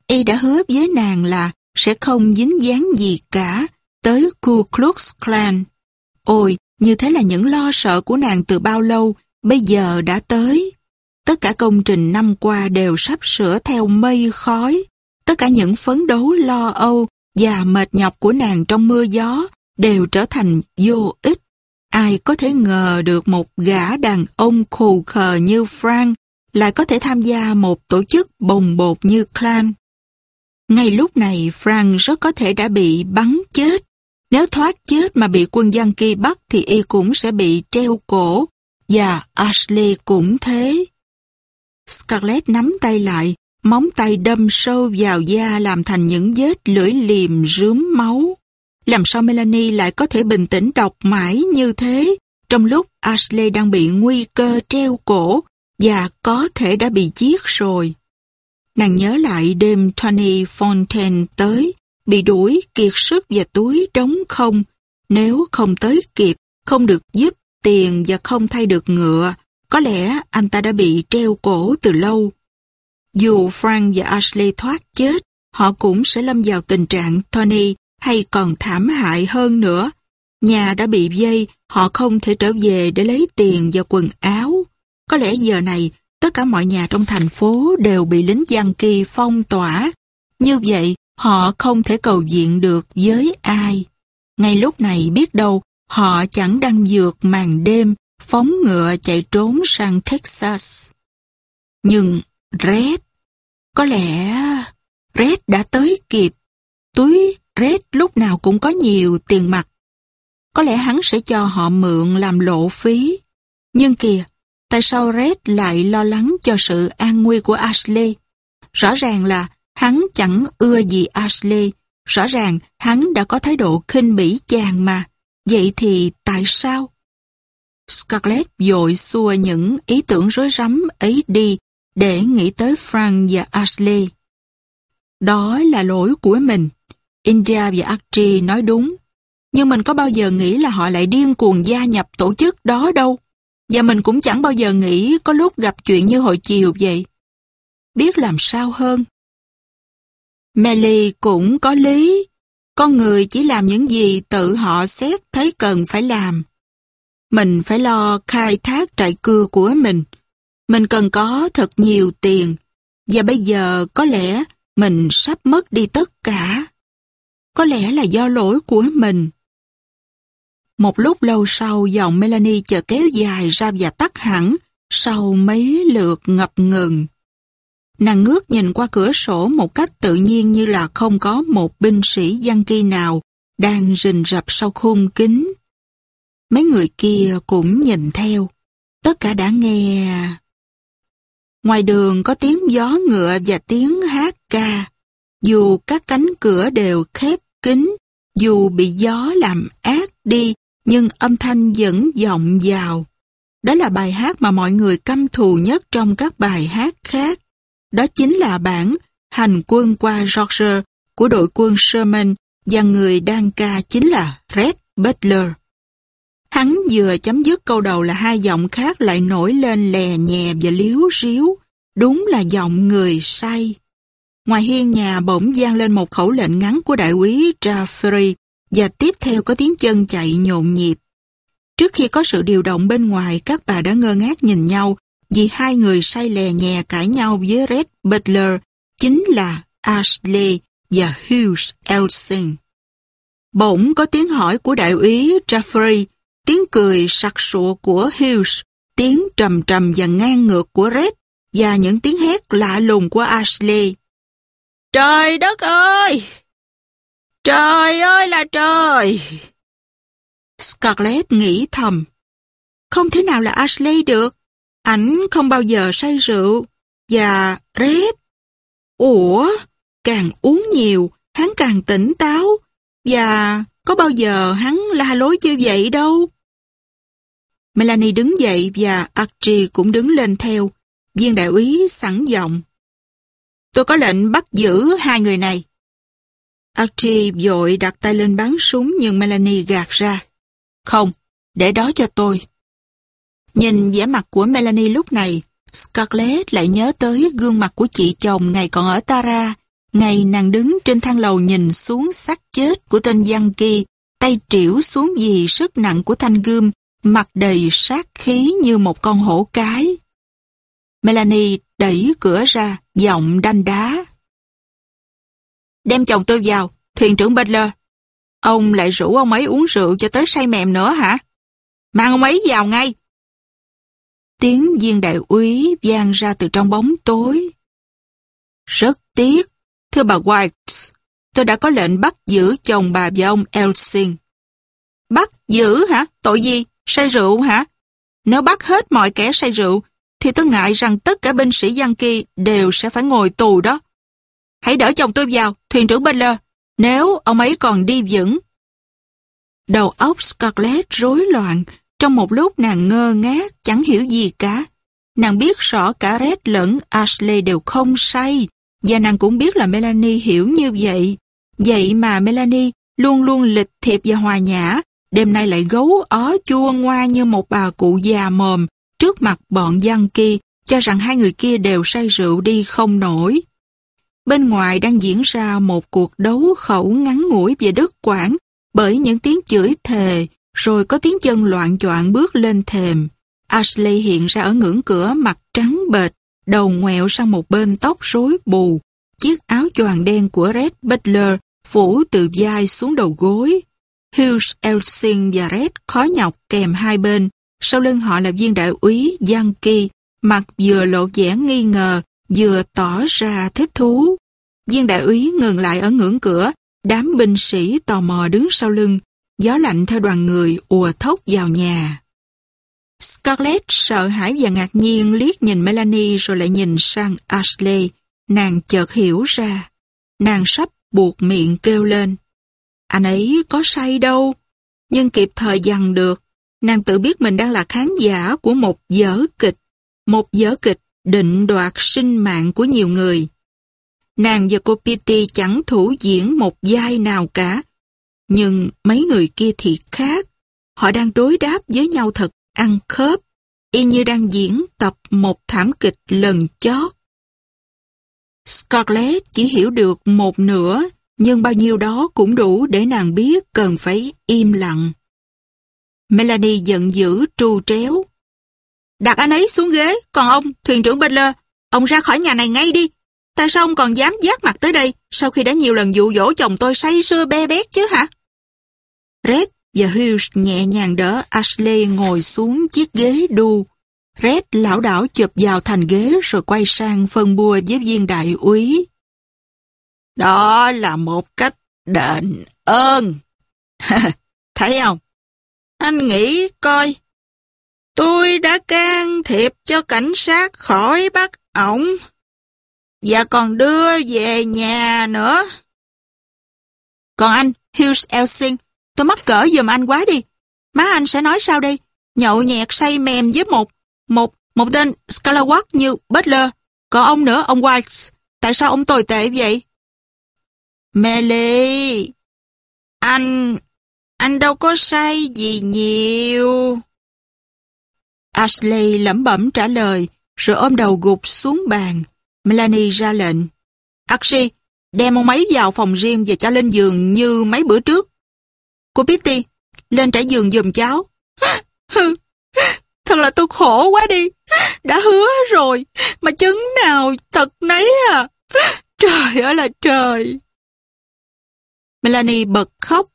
Y đã hứa với nàng là sẽ không dính dáng gì cả tới Ku Klux Klan. Ôi, như thế là những lo sợ của nàng từ bao lâu, bây giờ đã tới. Tất cả công trình năm qua đều sắp sửa theo mây khói. Tất cả những phấn đấu lo âu và mệt nhọc của nàng trong mưa gió đều trở thành vô ích. Ai có thể ngờ được một gã đàn ông khù khờ như Frank lại có thể tham gia một tổ chức bồng bột như Clan. Ngay lúc này Frank rất có thể đã bị bắn chết. Nếu thoát chết mà bị quân dân kia bắt thì y cũng sẽ bị treo cổ và Ashley cũng thế. Scarlett nắm tay lại, móng tay đâm sâu vào da làm thành những vết lưỡi liềm rướm máu. Làm sao Melanie lại có thể bình tĩnh đọc mãi như thế trong lúc Ashley đang bị nguy cơ treo cổ và có thể đã bị giết rồi. Nàng nhớ lại đêm Tony Fontaine tới, bị đuổi kiệt sức và túi trống không. Nếu không tới kịp, không được giúp tiền và không thay được ngựa, có lẽ anh ta đã bị treo cổ từ lâu. Dù Frank và Ashley thoát chết, họ cũng sẽ lâm vào tình trạng Tony hay còn thảm hại hơn nữa. Nhà đã bị dây, họ không thể trở về để lấy tiền và quần áo. Có lẽ giờ này, tất cả mọi nhà trong thành phố đều bị lính giang kỳ phong tỏa. Như vậy, họ không thể cầu diện được với ai. Ngay lúc này biết đâu, họ chẳng đang vượt màn đêm, phóng ngựa chạy trốn sang Texas. Nhưng Red, có lẽ Red đã tới kịp. Túi Red lúc nào cũng có nhiều tiền mặt. Có lẽ hắn sẽ cho họ mượn làm lộ phí. Nhưng kìa, tại sao Red lại lo lắng cho sự an nguy của Ashley? Rõ ràng là hắn chẳng ưa gì Ashley. Rõ ràng hắn đã có thái độ khinh bỉ chàng mà. Vậy thì tại sao? Scarlett dội xua những ý tưởng rối rắm ấy đi để nghĩ tới Frank và Ashley. Đó là lỗi của mình. India và Archie nói đúng. Nhưng mình có bao giờ nghĩ là họ lại điên cuồng gia nhập tổ chức đó đâu. Và mình cũng chẳng bao giờ nghĩ có lúc gặp chuyện như hồi chiều vậy. Biết làm sao hơn. Melly cũng có lý. Con người chỉ làm những gì tự họ xét thấy cần phải làm. Mình phải lo khai thác trại cưa của mình. Mình cần có thật nhiều tiền. Và bây giờ có lẽ mình sắp mất đi tất cả. Có lẽ là do lỗi của mình. Một lúc lâu sau giọng Melanie chờ kéo dài ra và tắt hẳn sau mấy lượt ngập ngừng. Nàng ngước nhìn qua cửa sổ một cách tự nhiên như là không có một binh sĩ dân kỳ nào đang rình rập sau khung kính. Mấy người kia cũng nhìn theo. Tất cả đã nghe... Ngoài đường có tiếng gió ngựa và tiếng hát ca. Dù các cánh cửa đều khép kín, dù bị gió làm ác đi, nhưng âm thanh vẫn vọng vào. Đó là bài hát mà mọi người căm thù nhất trong các bài hát khác. Đó chính là bản Hành quân qua Georgia của đội quân Sherman và người đang ca chính là Red Butler. Hắn vừa chấm dứt câu đầu là hai giọng khác lại nổi lên lè nhẹ và liếu ríu. Đúng là giọng người say. Ngoài hiên nhà bỗng gian lên một khẩu lệnh ngắn của đại úy Jaffery và tiếp theo có tiếng chân chạy nhộn nhịp. Trước khi có sự điều động bên ngoài, các bà đã ngơ ngác nhìn nhau vì hai người say lè nhè cãi nhau với Red Butler chính là Ashley và Hughes Elsing. Bỗng có tiếng hỏi của đại úy Jeffrey, tiếng cười sặc sụa của Hughes, tiếng trầm trầm và ngang ngược của Red và những tiếng hét lạ lùng của Ashley. Trời đất ơi! Trời ơi là trời! Scarlett nghĩ thầm. Không thể nào là Ashley được. Ảnh không bao giờ say rượu. Và Red. Ủa? Càng uống nhiều, hắn càng tỉnh táo. Và có bao giờ hắn la lối như vậy đâu. Melanie đứng dậy và Archie cũng đứng lên theo. Viên đại úy sẵn giọng. Tôi có lệnh bắt giữ hai người này. Archie vội đặt tay lên bắn súng nhưng Melanie gạt ra. Không, để đó cho tôi. Nhìn vẻ mặt của Melanie lúc này, Scarlett lại nhớ tới gương mặt của chị chồng ngày còn ở Tara, ngày nàng đứng trên thang lầu nhìn xuống xác chết của tên Giang Kỳ, tay triểu xuống vì sức nặng của thanh gươm, mặt đầy sát khí như một con hổ cái. Melanie đẩy cửa ra, giọng đanh đá. Đem chồng tôi vào, thuyền trưởng Butler. Ông lại rủ ông ấy uống rượu cho tới say mềm nữa hả? Mang ông ấy vào ngay. Tiếng viên đại úy vang ra từ trong bóng tối. Rất tiếc, thưa bà White, tôi đã có lệnh bắt giữ chồng bà và ông Elsing. Bắt giữ hả? Tội gì? Say rượu hả? Nếu bắt hết mọi kẻ say rượu, thì tôi ngại rằng tất cả binh sĩ Giang Kỳ đều sẽ phải ngồi tù đó. Hãy đỡ chồng tôi vào, thuyền trưởng Butler, nếu ông ấy còn đi vững. Đầu óc Scarlett rối loạn, trong một lúc nàng ngơ ngác, chẳng hiểu gì cả. Nàng biết rõ cả Red lẫn Ashley đều không say, và nàng cũng biết là Melanie hiểu như vậy. Vậy mà Melanie luôn luôn lịch thiệp và hòa nhã, đêm nay lại gấu ó chua ngoa như một bà cụ già mồm trước mặt bọn dân kia, cho rằng hai người kia đều say rượu đi không nổi. Bên ngoài đang diễn ra một cuộc đấu khẩu ngắn ngủi về đất quảng bởi những tiếng chửi thề, rồi có tiếng chân loạn choạng bước lên thềm. Ashley hiện ra ở ngưỡng cửa mặt trắng bệt đầu ngoẹo sang một bên tóc rối bù, chiếc áo choàng đen của Red Butler phủ từ vai xuống đầu gối. Hughes, Elsing và Red khó nhọc kèm hai bên, sau lưng họ là viên đại úy Yankee, mặt vừa lộ vẻ nghi ngờ, vừa tỏ ra thích thú. Viên đại úy ngừng lại ở ngưỡng cửa, đám binh sĩ tò mò đứng sau lưng, gió lạnh theo đoàn người ùa thốc vào nhà. Scarlett sợ hãi và ngạc nhiên liếc nhìn Melanie rồi lại nhìn sang Ashley. Nàng chợt hiểu ra. Nàng sắp buộc miệng kêu lên. Anh ấy có say đâu, nhưng kịp thời dằn được. Nàng tự biết mình đang là khán giả của một vở kịch, một vở kịch định đoạt sinh mạng của nhiều người. Nàng và cô Petey chẳng thủ diễn một vai nào cả, nhưng mấy người kia thì khác. Họ đang đối đáp với nhau thật ăn khớp, y như đang diễn tập một thảm kịch lần chót. Scarlett chỉ hiểu được một nửa, nhưng bao nhiêu đó cũng đủ để nàng biết cần phải im lặng. Melanie giận dữ tru tréo. Đặt anh ấy xuống ghế, còn ông, thuyền trưởng Butler, ông ra khỏi nhà này ngay đi. Tại sao ông còn dám giác mặt tới đây sau khi đã nhiều lần dụ dỗ chồng tôi say sưa be bét chứ hả? Red và Hughes nhẹ nhàng đỡ Ashley ngồi xuống chiếc ghế đu. Red lão đảo chụp vào thành ghế rồi quay sang phân bua với viên đại úy. Đó là một cách đền ơn. Thấy không? Anh nghĩ coi. Tôi đã can thiệp cho cảnh sát khỏi bắt ổng. Và còn đưa về nhà nữa. Còn anh, Hughes Elsing, tôi mắc cỡ giùm anh quá đi. Má anh sẽ nói sao đây? Nhậu nhẹt say mềm với một, một, một tên Scalawatt như Butler. Còn ông nữa, ông White. Tại sao ông tồi tệ vậy? Melly, anh, anh đâu có say gì nhiều. Ashley lẩm bẩm trả lời, rồi ôm đầu gục xuống bàn. Melanie ra lệnh. Archie, đem ông ấy vào phòng riêng và cho lên giường như mấy bữa trước. Cô Pitty, lên trải giường giùm cháu. Thật là tôi khổ quá đi. Đã hứa rồi, mà chứng nào thật nấy à. Trời ơi là trời. Melanie bật khóc.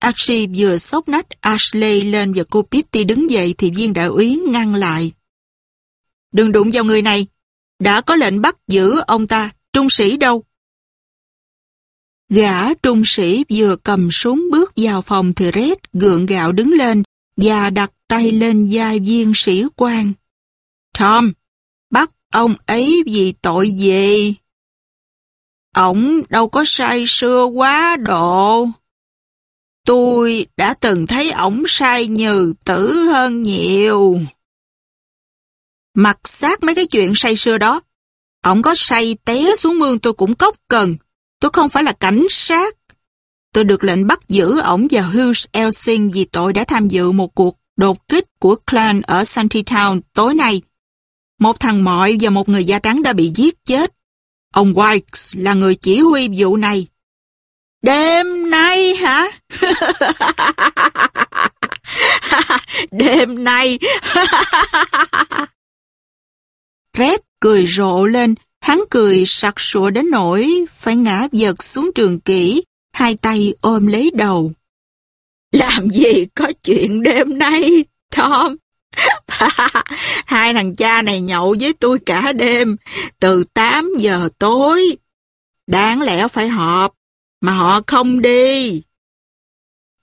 Archie vừa sốc nách Ashley lên và cô Pitty đứng dậy thì viên đại úy ngăn lại. Đừng đụng vào người này. Đã có lệnh bắt giữ ông ta, trung sĩ đâu. Gã trung sĩ vừa cầm súng bước vào phòng thì Red gượng gạo đứng lên và đặt tay lên vai viên sĩ quan. Tom, bắt ông ấy vì tội gì? Ông đâu có say sưa quá độ. Tôi đã từng thấy ổng say nhừ tử hơn nhiều. Mặc xác mấy cái chuyện say xưa đó. Ổng có say té xuống mương tôi cũng cốc cần. Tôi không phải là cảnh sát. Tôi được lệnh bắt giữ ổng và Hughes Elsing vì tội đã tham dự một cuộc đột kích của clan ở Town tối nay. Một thằng mọi và một người da trắng đã bị giết chết. Ông Wikes là người chỉ huy vụ này. Đêm nay hả? Đêm nay. Red cười rộ lên, hắn cười sặc sụa đến nỗi phải ngã giật xuống trường kỷ, hai tay ôm lấy đầu. Làm gì có chuyện đêm nay, Tom? Hai thằng cha này nhậu với tôi cả đêm, từ 8 giờ tối. Đáng lẽ phải họp, mà họ không đi.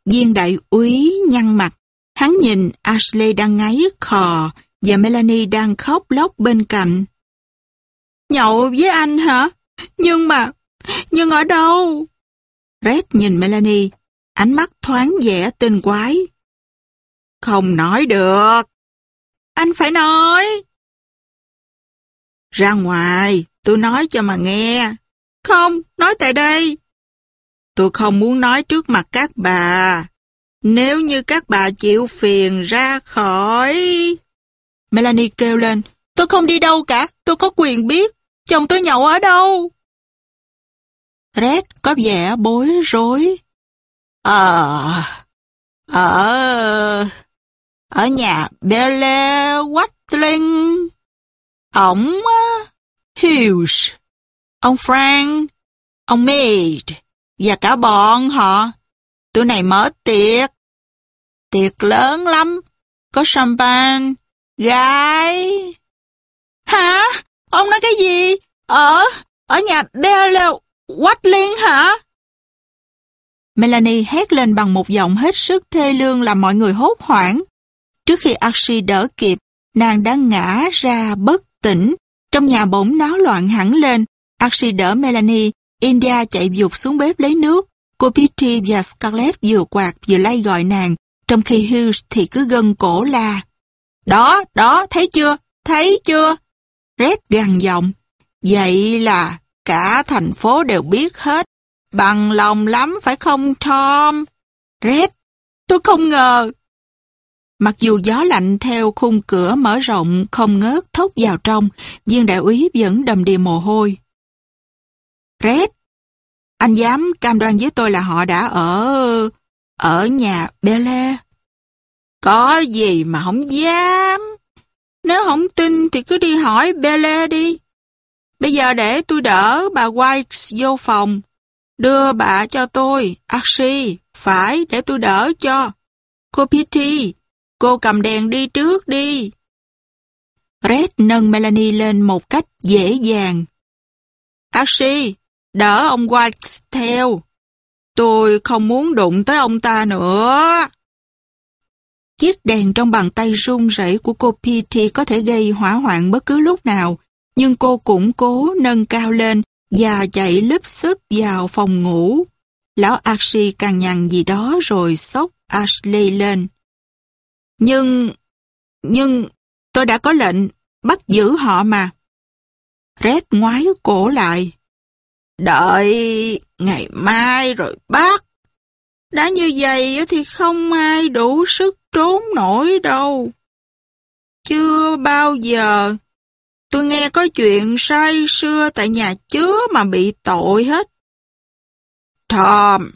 Viên đại úy nhăn mặt, hắn nhìn Ashley đang ngáy khò và Melanie đang khóc lóc bên cạnh. Nhậu với anh hả? Nhưng mà, nhưng ở đâu? Red nhìn Melanie, ánh mắt thoáng vẻ tinh quái. Không nói được. Anh phải nói. Ra ngoài, tôi nói cho mà nghe. Không, nói tại đây. Tôi không muốn nói trước mặt các bà. Nếu như các bà chịu phiền ra khỏi... Melanie kêu lên, tôi không đi đâu cả, tôi có quyền biết. Chồng tôi nhậu ở đâu? Red có vẻ bối rối. Ờ... Ở... Ở nhà Belle Watling. Ông... Hughes. Ông Frank. Ông Mead. Và cả bọn họ. Tụi này mở tiệc. Tiệc lớn lắm. Có champagne. Gái. Hả? Ông nói cái gì? Ở... Ở nhà Bella Watling hả? Melanie hét lên bằng một giọng hết sức thê lương làm mọi người hốt hoảng. Trước khi Archie đỡ kịp, nàng đã ngã ra bất tỉnh. Trong nhà bỗng náo loạn hẳn lên. Archie đỡ Melanie, India chạy dục xuống bếp lấy nước. Cô Petrie và Scarlett vừa quạt vừa lay gọi nàng, trong khi Hughes thì cứ gân cổ la. Đó, đó, thấy chưa? Thấy chưa? Red gằn giọng. Vậy là cả thành phố đều biết hết. Bằng lòng lắm phải không Tom? Red, tôi không ngờ. Mặc dù gió lạnh theo khung cửa mở rộng không ngớt thốc vào trong, viên đại úy vẫn đầm đìa mồ hôi. Red, anh dám cam đoan với tôi là họ đã ở... ở nhà Belle. Có gì mà không dám. Nếu không tin thì cứ đi hỏi Belle đi. Bây giờ để tôi đỡ bà White vô phòng. Đưa bà cho tôi, Archie, phải để tôi đỡ cho. Cô Pitty, cô cầm đèn đi trước đi. Red nâng Melanie lên một cách dễ dàng. Archie, đỡ ông White theo. Tôi không muốn đụng tới ông ta nữa. Chiếc đèn trong bàn tay run rẩy của cô Petey có thể gây hỏa hoạn bất cứ lúc nào, nhưng cô cũng cố nâng cao lên và chạy lướt xúp vào phòng ngủ. Lão Archie càng nhằn gì đó rồi sốc Ashley lên. Nhưng, nhưng tôi đã có lệnh bắt giữ họ mà. Red ngoái cổ lại. Đợi ngày mai rồi bắt. Đã như vậy thì không ai đủ sức trốn nổi đâu. Chưa bao giờ tôi nghe có chuyện say xưa tại nhà chứa mà bị tội hết. Tom,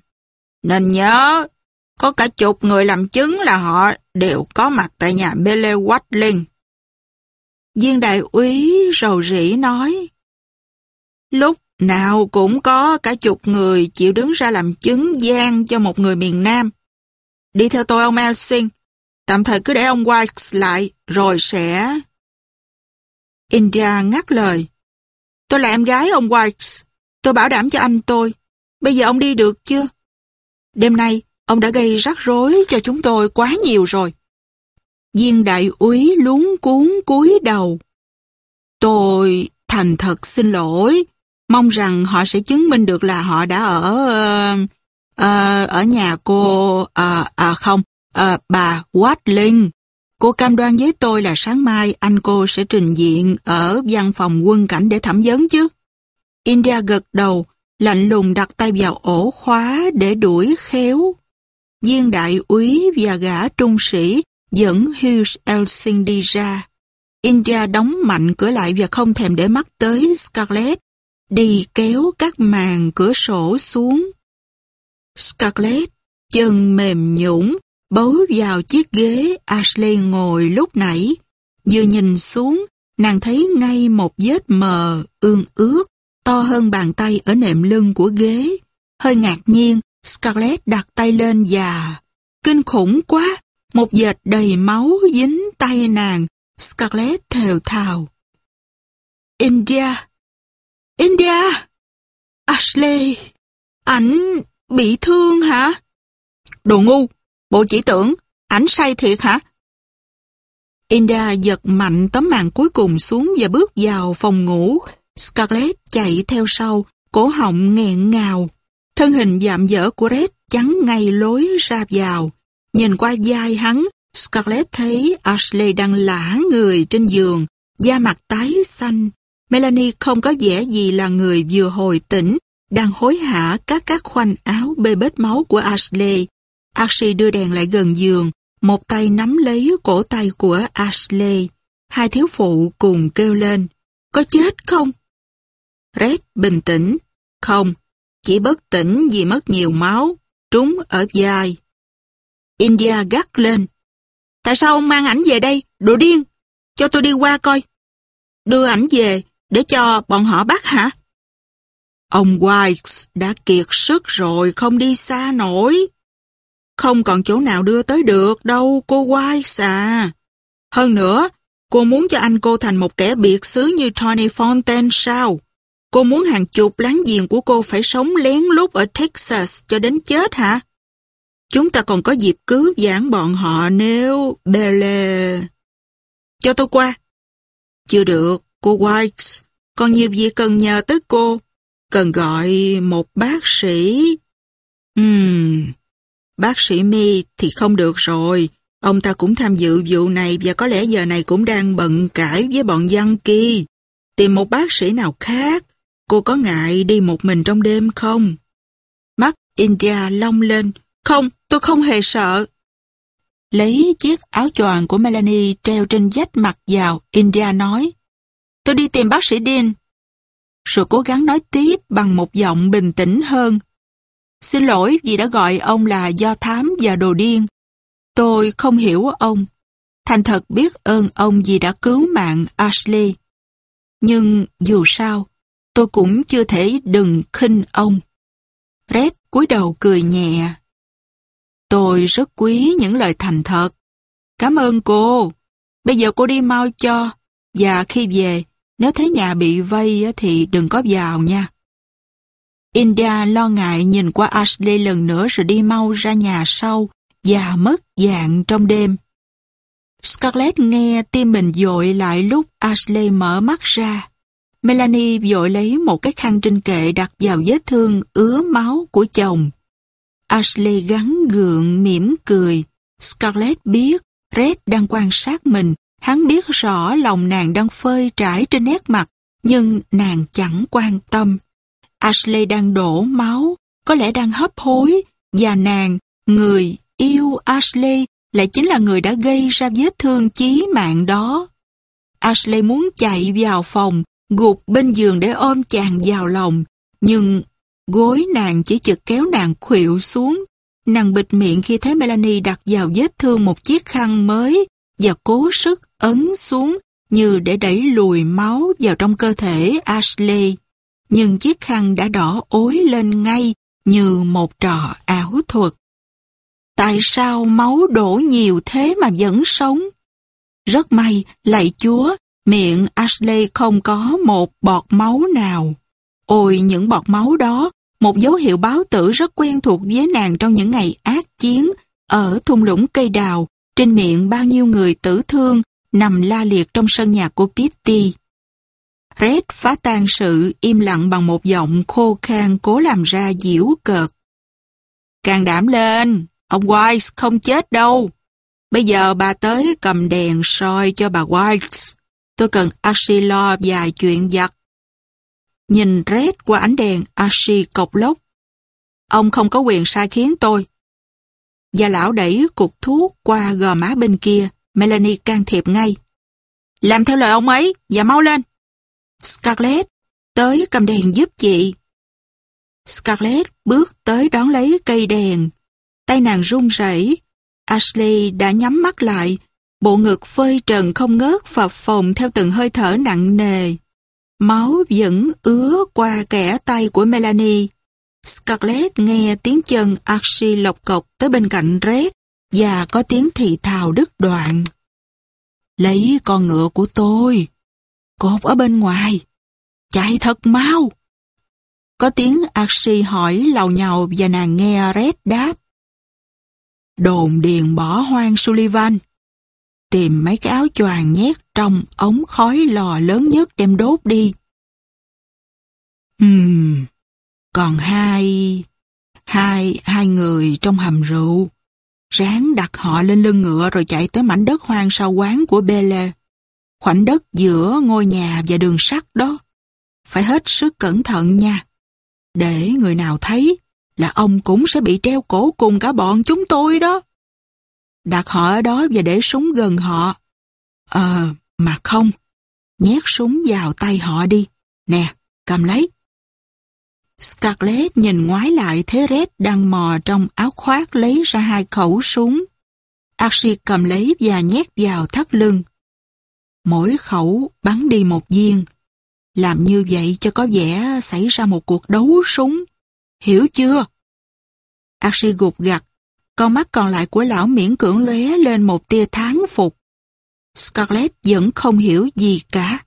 nên nhớ, có cả chục người làm chứng là họ đều có mặt tại nhà Bele Watling. Viên đại úy rầu rĩ nói, lúc nào cũng có cả chục người chịu đứng ra làm chứng gian cho một người miền Nam. Đi theo tôi ông Elsin, tạm thời cứ để ông White lại, rồi sẽ... India ngắt lời. Tôi là em gái ông White, tôi bảo đảm cho anh tôi. bây giờ ông đi được chưa? Đêm nay, ông đã gây rắc rối cho chúng tôi quá nhiều rồi. Viên đại úy luống cuốn cúi đầu. Tôi thành thật xin lỗi, mong rằng họ sẽ chứng minh được là họ đã ở uh, uh, ở nhà cô, uh, à không, uh, bà Watling. Cô cam đoan với tôi là sáng mai anh cô sẽ trình diện ở văn phòng quân cảnh để thẩm vấn chứ. India gật đầu, lạnh lùng đặt tay vào ổ khóa để đuổi khéo. Viên đại úy và gã trung sĩ dẫn Hughes Elsing đi ra. India đóng mạnh cửa lại và không thèm để mắt tới Scarlett, đi kéo các màn cửa sổ xuống. Scarlett, chân mềm nhũng, bấu vào chiếc ghế Ashley ngồi lúc nãy. Vừa nhìn xuống, nàng thấy ngay một vết mờ, ương ướt, to hơn bàn tay ở nệm lưng của ghế. Hơi ngạc nhiên, Scarlett đặt tay lên và... Kinh khủng quá! Một dệt đầy máu dính tay nàng. Scarlett thều thào. India! India! Ashley! Ảnh bị thương hả? Đồ ngu! Bộ chỉ tưởng ảnh say thiệt hả? India giật mạnh tấm màn cuối cùng xuống và bước vào phòng ngủ. Scarlett chạy theo sau, cổ họng nghẹn ngào. Thân hình dạm dở của Red chắn ngay lối ra vào. Nhìn qua vai hắn, Scarlett thấy Ashley đang lả người trên giường, da mặt tái xanh. Melanie không có vẻ gì là người vừa hồi tỉnh, đang hối hả các các khoanh áo bê bết máu của Ashley. Ashley đưa đèn lại gần giường, một tay nắm lấy cổ tay của Ashley. Hai thiếu phụ cùng kêu lên, có chết không? Red bình tĩnh, không, chỉ bất tỉnh vì mất nhiều máu, trúng ở vai. India gắt lên, tại sao ông mang ảnh về đây, đồ điên, cho tôi đi qua coi. Đưa ảnh về để cho bọn họ bắt hả? Ông Wikes đã kiệt sức rồi, không đi xa nổi. Không còn chỗ nào đưa tới được đâu, cô Wikes à. Hơn nữa, cô muốn cho anh cô thành một kẻ biệt xứ như Tony Fontaine sao? Cô muốn hàng chục láng giềng của cô phải sống lén lút ở Texas cho đến chết hả? Chúng ta còn có dịp cứu giảng bọn họ nếu... Belle... Cho tôi qua. Chưa được, cô White. Còn nhiều việc cần nhờ tới cô. Cần gọi một bác sĩ. Hmm, bác sĩ mi thì không được rồi. Ông ta cũng tham dự vụ này và có lẽ giờ này cũng đang bận cãi với bọn dân kia. Tìm một bác sĩ nào khác. Cô có ngại đi một mình trong đêm không? Mắt India long lên. Không, tôi không hề sợ. Lấy chiếc áo choàng của Melanie treo trên vách mặt vào, India nói. Tôi đi tìm bác sĩ Dean. Rồi cố gắng nói tiếp bằng một giọng bình tĩnh hơn. Xin lỗi vì đã gọi ông là do thám và đồ điên. Tôi không hiểu ông. Thành thật biết ơn ông vì đã cứu mạng Ashley. Nhưng dù sao, tôi cũng chưa thể đừng khinh ông. Red cúi đầu cười nhẹ. Tôi rất quý những lời thành thật. Cảm ơn cô. Bây giờ cô đi mau cho. Và khi về, nếu thấy nhà bị vây thì đừng có vào nha. India lo ngại nhìn qua Ashley lần nữa rồi đi mau ra nhà sau và mất dạng trong đêm. Scarlett nghe tim mình dội lại lúc Ashley mở mắt ra. Melanie vội lấy một cái khăn trên kệ đặt vào vết thương ứa máu của chồng. Ashley gắn gượng mỉm cười. Scarlett biết Red đang quan sát mình. Hắn biết rõ lòng nàng đang phơi trải trên nét mặt, nhưng nàng chẳng quan tâm. Ashley đang đổ máu, có lẽ đang hấp hối, và nàng, người yêu Ashley, lại chính là người đã gây ra vết thương chí mạng đó. Ashley muốn chạy vào phòng, gục bên giường để ôm chàng vào lòng, nhưng gối nàng chỉ chực kéo nàng khuỵu xuống. Nàng bịt miệng khi thấy Melanie đặt vào vết thương một chiếc khăn mới và cố sức ấn xuống như để đẩy lùi máu vào trong cơ thể Ashley. Nhưng chiếc khăn đã đỏ ối lên ngay như một trò ảo thuật. Tại sao máu đổ nhiều thế mà vẫn sống? Rất may, lạy chúa, miệng Ashley không có một bọt máu nào. Ôi những bọt máu đó một dấu hiệu báo tử rất quen thuộc với nàng trong những ngày ác chiến ở thung lũng cây đào, trên miệng bao nhiêu người tử thương nằm la liệt trong sân nhà của Pitty. Red phá tan sự im lặng bằng một giọng khô khan cố làm ra diễu cợt. Càng đảm lên, ông Wise không chết đâu. Bây giờ bà tới cầm đèn soi cho bà Wise. Tôi cần Archie lo vài chuyện giặt. Nhìn Red qua ánh đèn, Archie cộc lốc. Ông không có quyền sai khiến tôi và lão đẩy cục thuốc qua gò má bên kia. Melanie can thiệp ngay. Làm theo lời ông ấy và mau lên. Scarlett, tới cầm đèn giúp chị. Scarlett bước tới đón lấy cây đèn. Tay nàng run rẩy. Ashley đã nhắm mắt lại. Bộ ngực phơi trần không ngớt phập phồng theo từng hơi thở nặng nề. Máu vẫn ứa qua kẻ tay của Melanie. Scarlett nghe tiếng chân Archie lộc cộc tới bên cạnh Red và có tiếng thì thào đứt đoạn. Lấy con ngựa của tôi, cột ở bên ngoài, chạy thật mau. Có tiếng Archie hỏi lầu nhầu và nàng nghe Red đáp. Đồn điền bỏ hoang Sullivan. Tìm mấy cái áo choàng nhét trong ống khói lò lớn nhất đem đốt đi. Hmm, còn hai, hai, hai người trong hầm rượu. Ráng đặt họ lên lưng ngựa rồi chạy tới mảnh đất hoang sau quán của Bele. Khoảnh đất giữa ngôi nhà và đường sắt đó. Phải hết sức cẩn thận nha. Để người nào thấy là ông cũng sẽ bị treo cổ cùng cả bọn chúng tôi đó. Đặt họ ở đó và để súng gần họ. Ờ, mà không. Nhét súng vào tay họ đi. Nè, cầm lấy. Scarlett nhìn ngoái lại thấy Red đang mò trong áo khoác lấy ra hai khẩu súng. Archie cầm lấy và nhét vào thắt lưng. Mỗi khẩu bắn đi một viên. Làm như vậy cho có vẻ xảy ra một cuộc đấu súng. Hiểu chưa? Archie gục gặt. Con mắt còn lại của lão miễn cưỡng lóe lên một tia tháng phục. Scarlett vẫn không hiểu gì cả.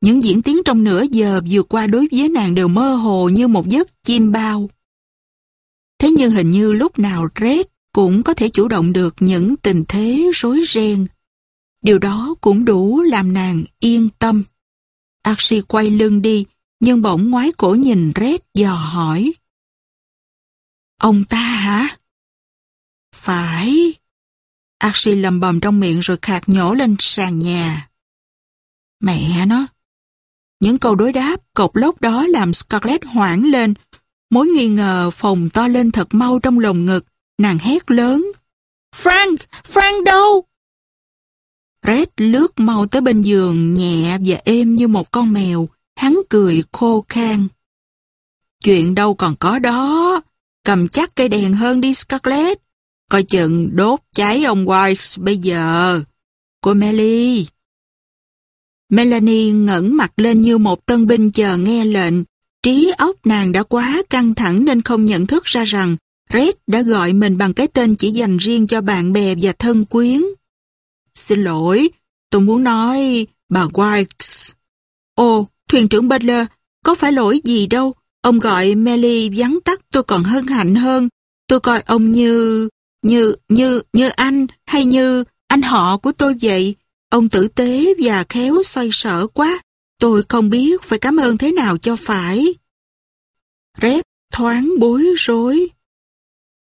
Những diễn tiến trong nửa giờ vừa qua đối với nàng đều mơ hồ như một giấc chim bao. Thế nhưng hình như lúc nào Red cũng có thể chủ động được những tình thế rối ren. Điều đó cũng đủ làm nàng yên tâm. Archie quay lưng đi, nhưng bỗng ngoái cổ nhìn Red dò hỏi. Ông ta hả? Phải. Archie lầm bầm trong miệng rồi khạc nhổ lên sàn nhà. Mẹ nó, những câu đối đáp cộc lốc đó làm Scarlett hoảng lên. Mối nghi ngờ phồng to lên thật mau trong lồng ngực. Nàng hét lớn. Frank! Frank đâu? Red lướt mau tới bên giường, nhẹ và êm như một con mèo. Hắn cười khô khan. Chuyện đâu còn có đó. Cầm chắc cây đèn hơn đi, Scarlett. Coi chừng đốt cháy ông White bây giờ. Cô Melly. Melanie ngẩn mặt lên như một tân binh chờ nghe lệnh. Trí óc nàng đã quá căng thẳng nên không nhận thức ra rằng Red đã gọi mình bằng cái tên chỉ dành riêng cho bạn bè và thân quyến. Xin lỗi, tôi muốn nói bà Wilkes. Ồ, thuyền trưởng Butler, có phải lỗi gì đâu. Ông gọi Melly vắng tắt tôi còn hân hạnh hơn. Tôi coi ông như, như, như, như anh hay như anh họ của tôi vậy. Ông tử tế và khéo xoay sở quá. Tôi không biết phải cảm ơn thế nào cho phải. rét thoáng bối rối.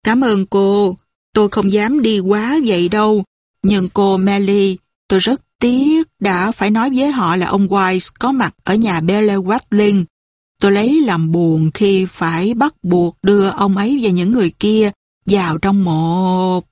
Cảm ơn cô. Tôi không dám đi quá vậy đâu. Nhưng cô Melly, tôi rất tiếc đã phải nói với họ là ông Wise có mặt ở nhà Belle Watling. Tôi lấy làm buồn khi phải bắt buộc đưa ông ấy và những người kia vào trong một...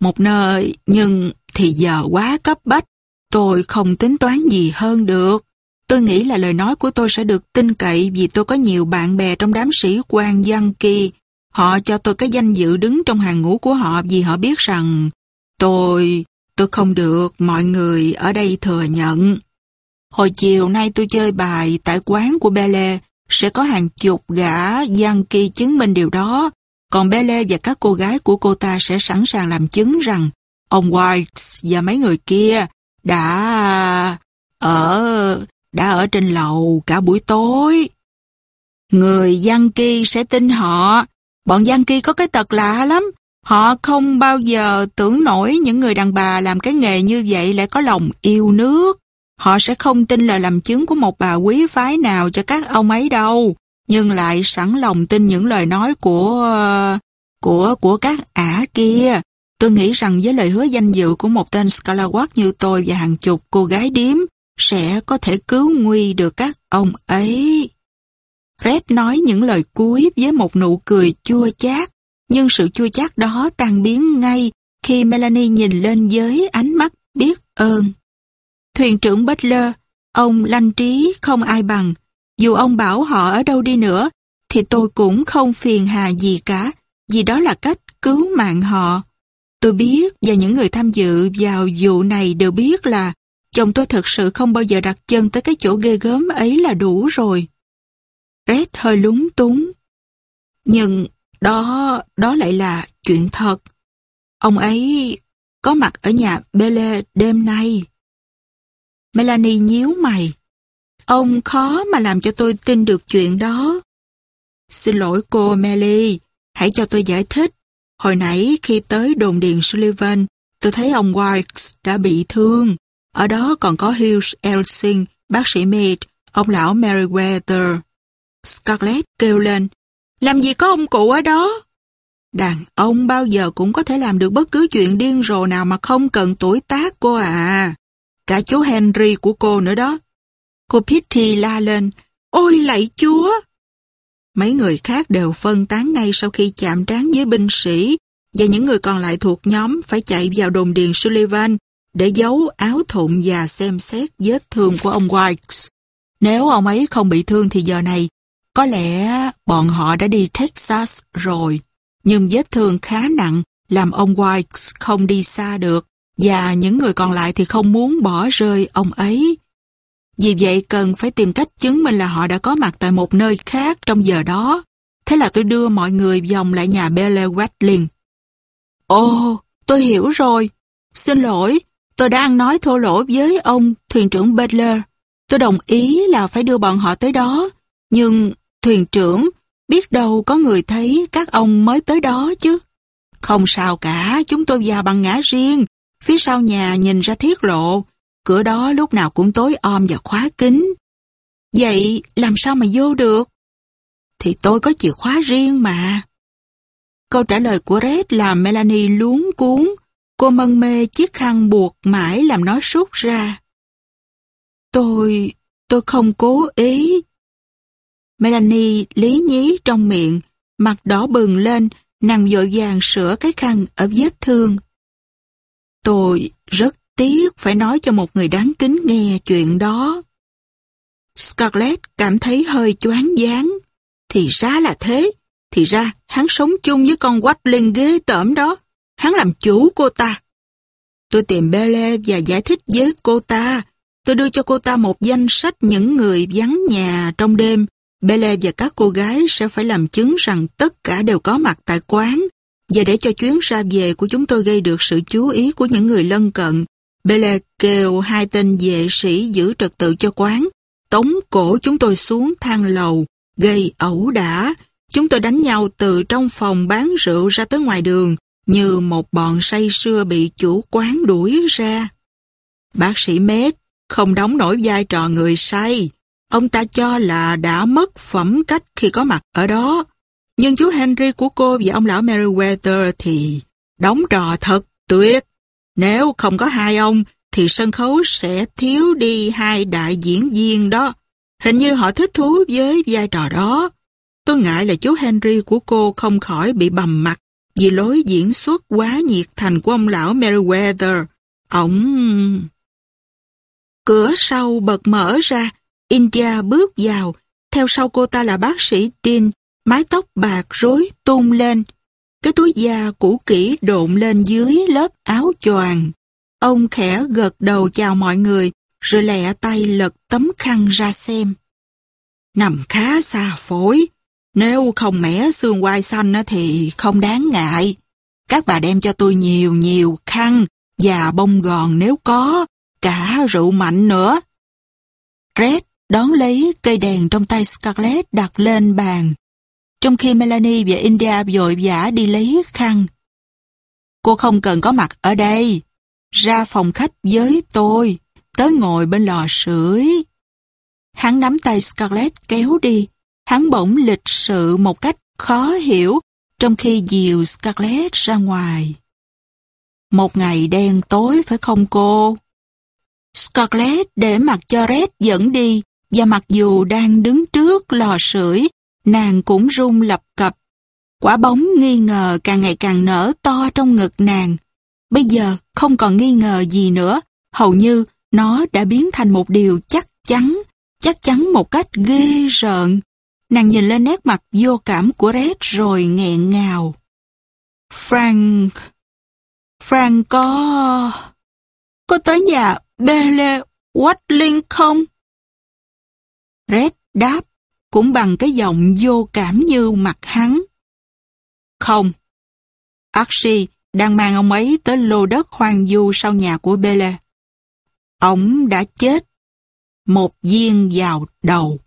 một nơi, nhưng thì giờ quá cấp bách. Tôi không tính toán gì hơn được. Tôi nghĩ là lời nói của tôi sẽ được tin cậy vì tôi có nhiều bạn bè trong đám sĩ quan dân kỳ. Họ cho tôi cái danh dự đứng trong hàng ngũ của họ vì họ biết rằng tôi, tôi không được mọi người ở đây thừa nhận. Hồi chiều nay tôi chơi bài tại quán của Bele, sẽ có hàng chục gã dân kỳ chứng minh điều đó. Còn Bele và các cô gái của cô ta sẽ sẵn sàng làm chứng rằng ông White và mấy người kia đã ở đã ở trên lầu cả buổi tối. người Yankee sẽ tin họ. Bọn Yankee có cái tật lạ lắm. Họ không bao giờ tưởng nổi những người đàn bà làm cái nghề như vậy lại có lòng yêu nước. Họ sẽ không tin lời làm chứng của một bà quý phái nào cho các ông ấy đâu, nhưng lại sẵn lòng tin những lời nói của... của của các ả kia. Tôi nghĩ rằng với lời hứa danh dự của một tên Scalawatt như tôi và hàng chục cô gái điếm sẽ có thể cứu nguy được các ông ấy. Red nói những lời cuối với một nụ cười chua chát, nhưng sự chua chát đó tan biến ngay khi Melanie nhìn lên với ánh mắt biết ơn. Thuyền trưởng Butler, ông lanh trí không ai bằng. Dù ông bảo họ ở đâu đi nữa, thì tôi cũng không phiền hà gì cả, vì đó là cách cứu mạng họ. Tôi biết và những người tham dự vào vụ này đều biết là chồng tôi thật sự không bao giờ đặt chân tới cái chỗ ghê gớm ấy là đủ rồi. Red hơi lúng túng. Nhưng đó, đó lại là chuyện thật. Ông ấy có mặt ở nhà Belle đêm nay. Melanie nhíu mày. Ông khó mà làm cho tôi tin được chuyện đó. Xin lỗi cô Melly, hãy cho tôi giải thích. Hồi nãy khi tới đồn điện Sullivan, tôi thấy ông Wilkes đã bị thương. Ở đó còn có Hughes Elsing, bác sĩ Mead, ông lão Meriwether. Scarlett kêu lên, làm gì có ông cụ ở đó? Đàn ông bao giờ cũng có thể làm được bất cứ chuyện điên rồ nào mà không cần tuổi tác cô à. Cả chú Henry của cô nữa đó. Cô Pitty la lên, ôi lạy chúa! Mấy người khác đều phân tán ngay sau khi chạm trán với binh sĩ và những người còn lại thuộc nhóm phải chạy vào đồn điền Sullivan để giấu áo thụng và xem xét vết thương của ông White. Nếu ông ấy không bị thương thì giờ này, có lẽ bọn họ đã đi Texas rồi. Nhưng vết thương khá nặng làm ông White không đi xa được và những người còn lại thì không muốn bỏ rơi ông ấy. Vì vậy cần phải tìm cách chứng minh là họ đã có mặt tại một nơi khác trong giờ đó. Thế là tôi đưa mọi người vòng lại nhà Belle Watling. Ồ, tôi hiểu rồi. Xin lỗi, tôi đã ăn nói thô lỗ với ông thuyền trưởng Butler. Tôi đồng ý là phải đưa bọn họ tới đó. Nhưng thuyền trưởng, biết đâu có người thấy các ông mới tới đó chứ. Không sao cả, chúng tôi vào bằng ngã riêng. Phía sau nhà nhìn ra thiết lộ, cửa đó lúc nào cũng tối om và khóa kín. Vậy làm sao mà vô được? Thì tôi có chìa khóa riêng mà. Câu trả lời của Red làm Melanie luống cuốn. Cô mân mê chiếc khăn buộc mãi làm nó rút ra. Tôi, tôi không cố ý. Melanie lý nhí trong miệng, mặt đỏ bừng lên, nàng vội vàng sửa cái khăn ở vết thương. Tôi rất tiếc phải nói cho một người đáng kính nghe chuyện đó. Scarlett cảm thấy hơi choáng váng. Thì ra là thế. Thì ra hắn sống chung với con Watling ghê tởm đó. Hắn làm chủ cô ta. Tôi tìm Belle và giải thích với cô ta. Tôi đưa cho cô ta một danh sách những người vắng nhà trong đêm. Belle và các cô gái sẽ phải làm chứng rằng tất cả đều có mặt tại quán và để cho chuyến ra về của chúng tôi gây được sự chú ý của những người lân cận, Bele kêu hai tên vệ sĩ giữ trật tự cho quán, tống cổ chúng tôi xuống thang lầu, gây ẩu đả. Chúng tôi đánh nhau từ trong phòng bán rượu ra tới ngoài đường, như một bọn say sưa bị chủ quán đuổi ra. Bác sĩ Mết không đóng nổi vai trò người say. Ông ta cho là đã mất phẩm cách khi có mặt ở đó. Nhưng chú Henry của cô và ông lão Meriwether thì đóng trò thật tuyệt. Nếu không có hai ông thì sân khấu sẽ thiếu đi hai đại diễn viên đó. Hình như họ thích thú với vai trò đó. Tôi ngại là chú Henry của cô không khỏi bị bầm mặt vì lối diễn xuất quá nhiệt thành của ông lão Meriwether. Ông... Cửa sau bật mở ra, India bước vào, theo sau cô ta là bác sĩ Dean mái tóc bạc rối tung lên, cái túi da cũ kỹ độn lên dưới lớp áo choàng. Ông khẽ gật đầu chào mọi người, rồi lẹ tay lật tấm khăn ra xem. Nằm khá xa phổi, nếu không mẻ xương quai xanh thì không đáng ngại. Các bà đem cho tôi nhiều nhiều khăn và bông gòn nếu có, cả rượu mạnh nữa. Red đón lấy cây đèn trong tay Scarlett đặt lên bàn, trong khi Melanie và India vội vã đi lấy khăn. Cô không cần có mặt ở đây. Ra phòng khách với tôi, tới ngồi bên lò sưởi. Hắn nắm tay Scarlett kéo đi, hắn bỗng lịch sự một cách khó hiểu trong khi dìu Scarlett ra ngoài. Một ngày đen tối phải không cô? Scarlett để mặc cho Red dẫn đi và mặc dù đang đứng trước lò sưởi, nàng cũng run lập cập. Quả bóng nghi ngờ càng ngày càng nở to trong ngực nàng. Bây giờ không còn nghi ngờ gì nữa, hầu như nó đã biến thành một điều chắc chắn, chắc chắn một cách ghê rợn. Nàng nhìn lên nét mặt vô cảm của Red rồi nghẹn ngào. Frank... Frank có... Có tới nhà Belle Watling không? Red đáp, cũng bằng cái giọng vô cảm như mặt hắn. Không. Archie đang mang ông ấy tới lô đất hoang du sau nhà của Bele. Ông đã chết. Một viên vào đầu.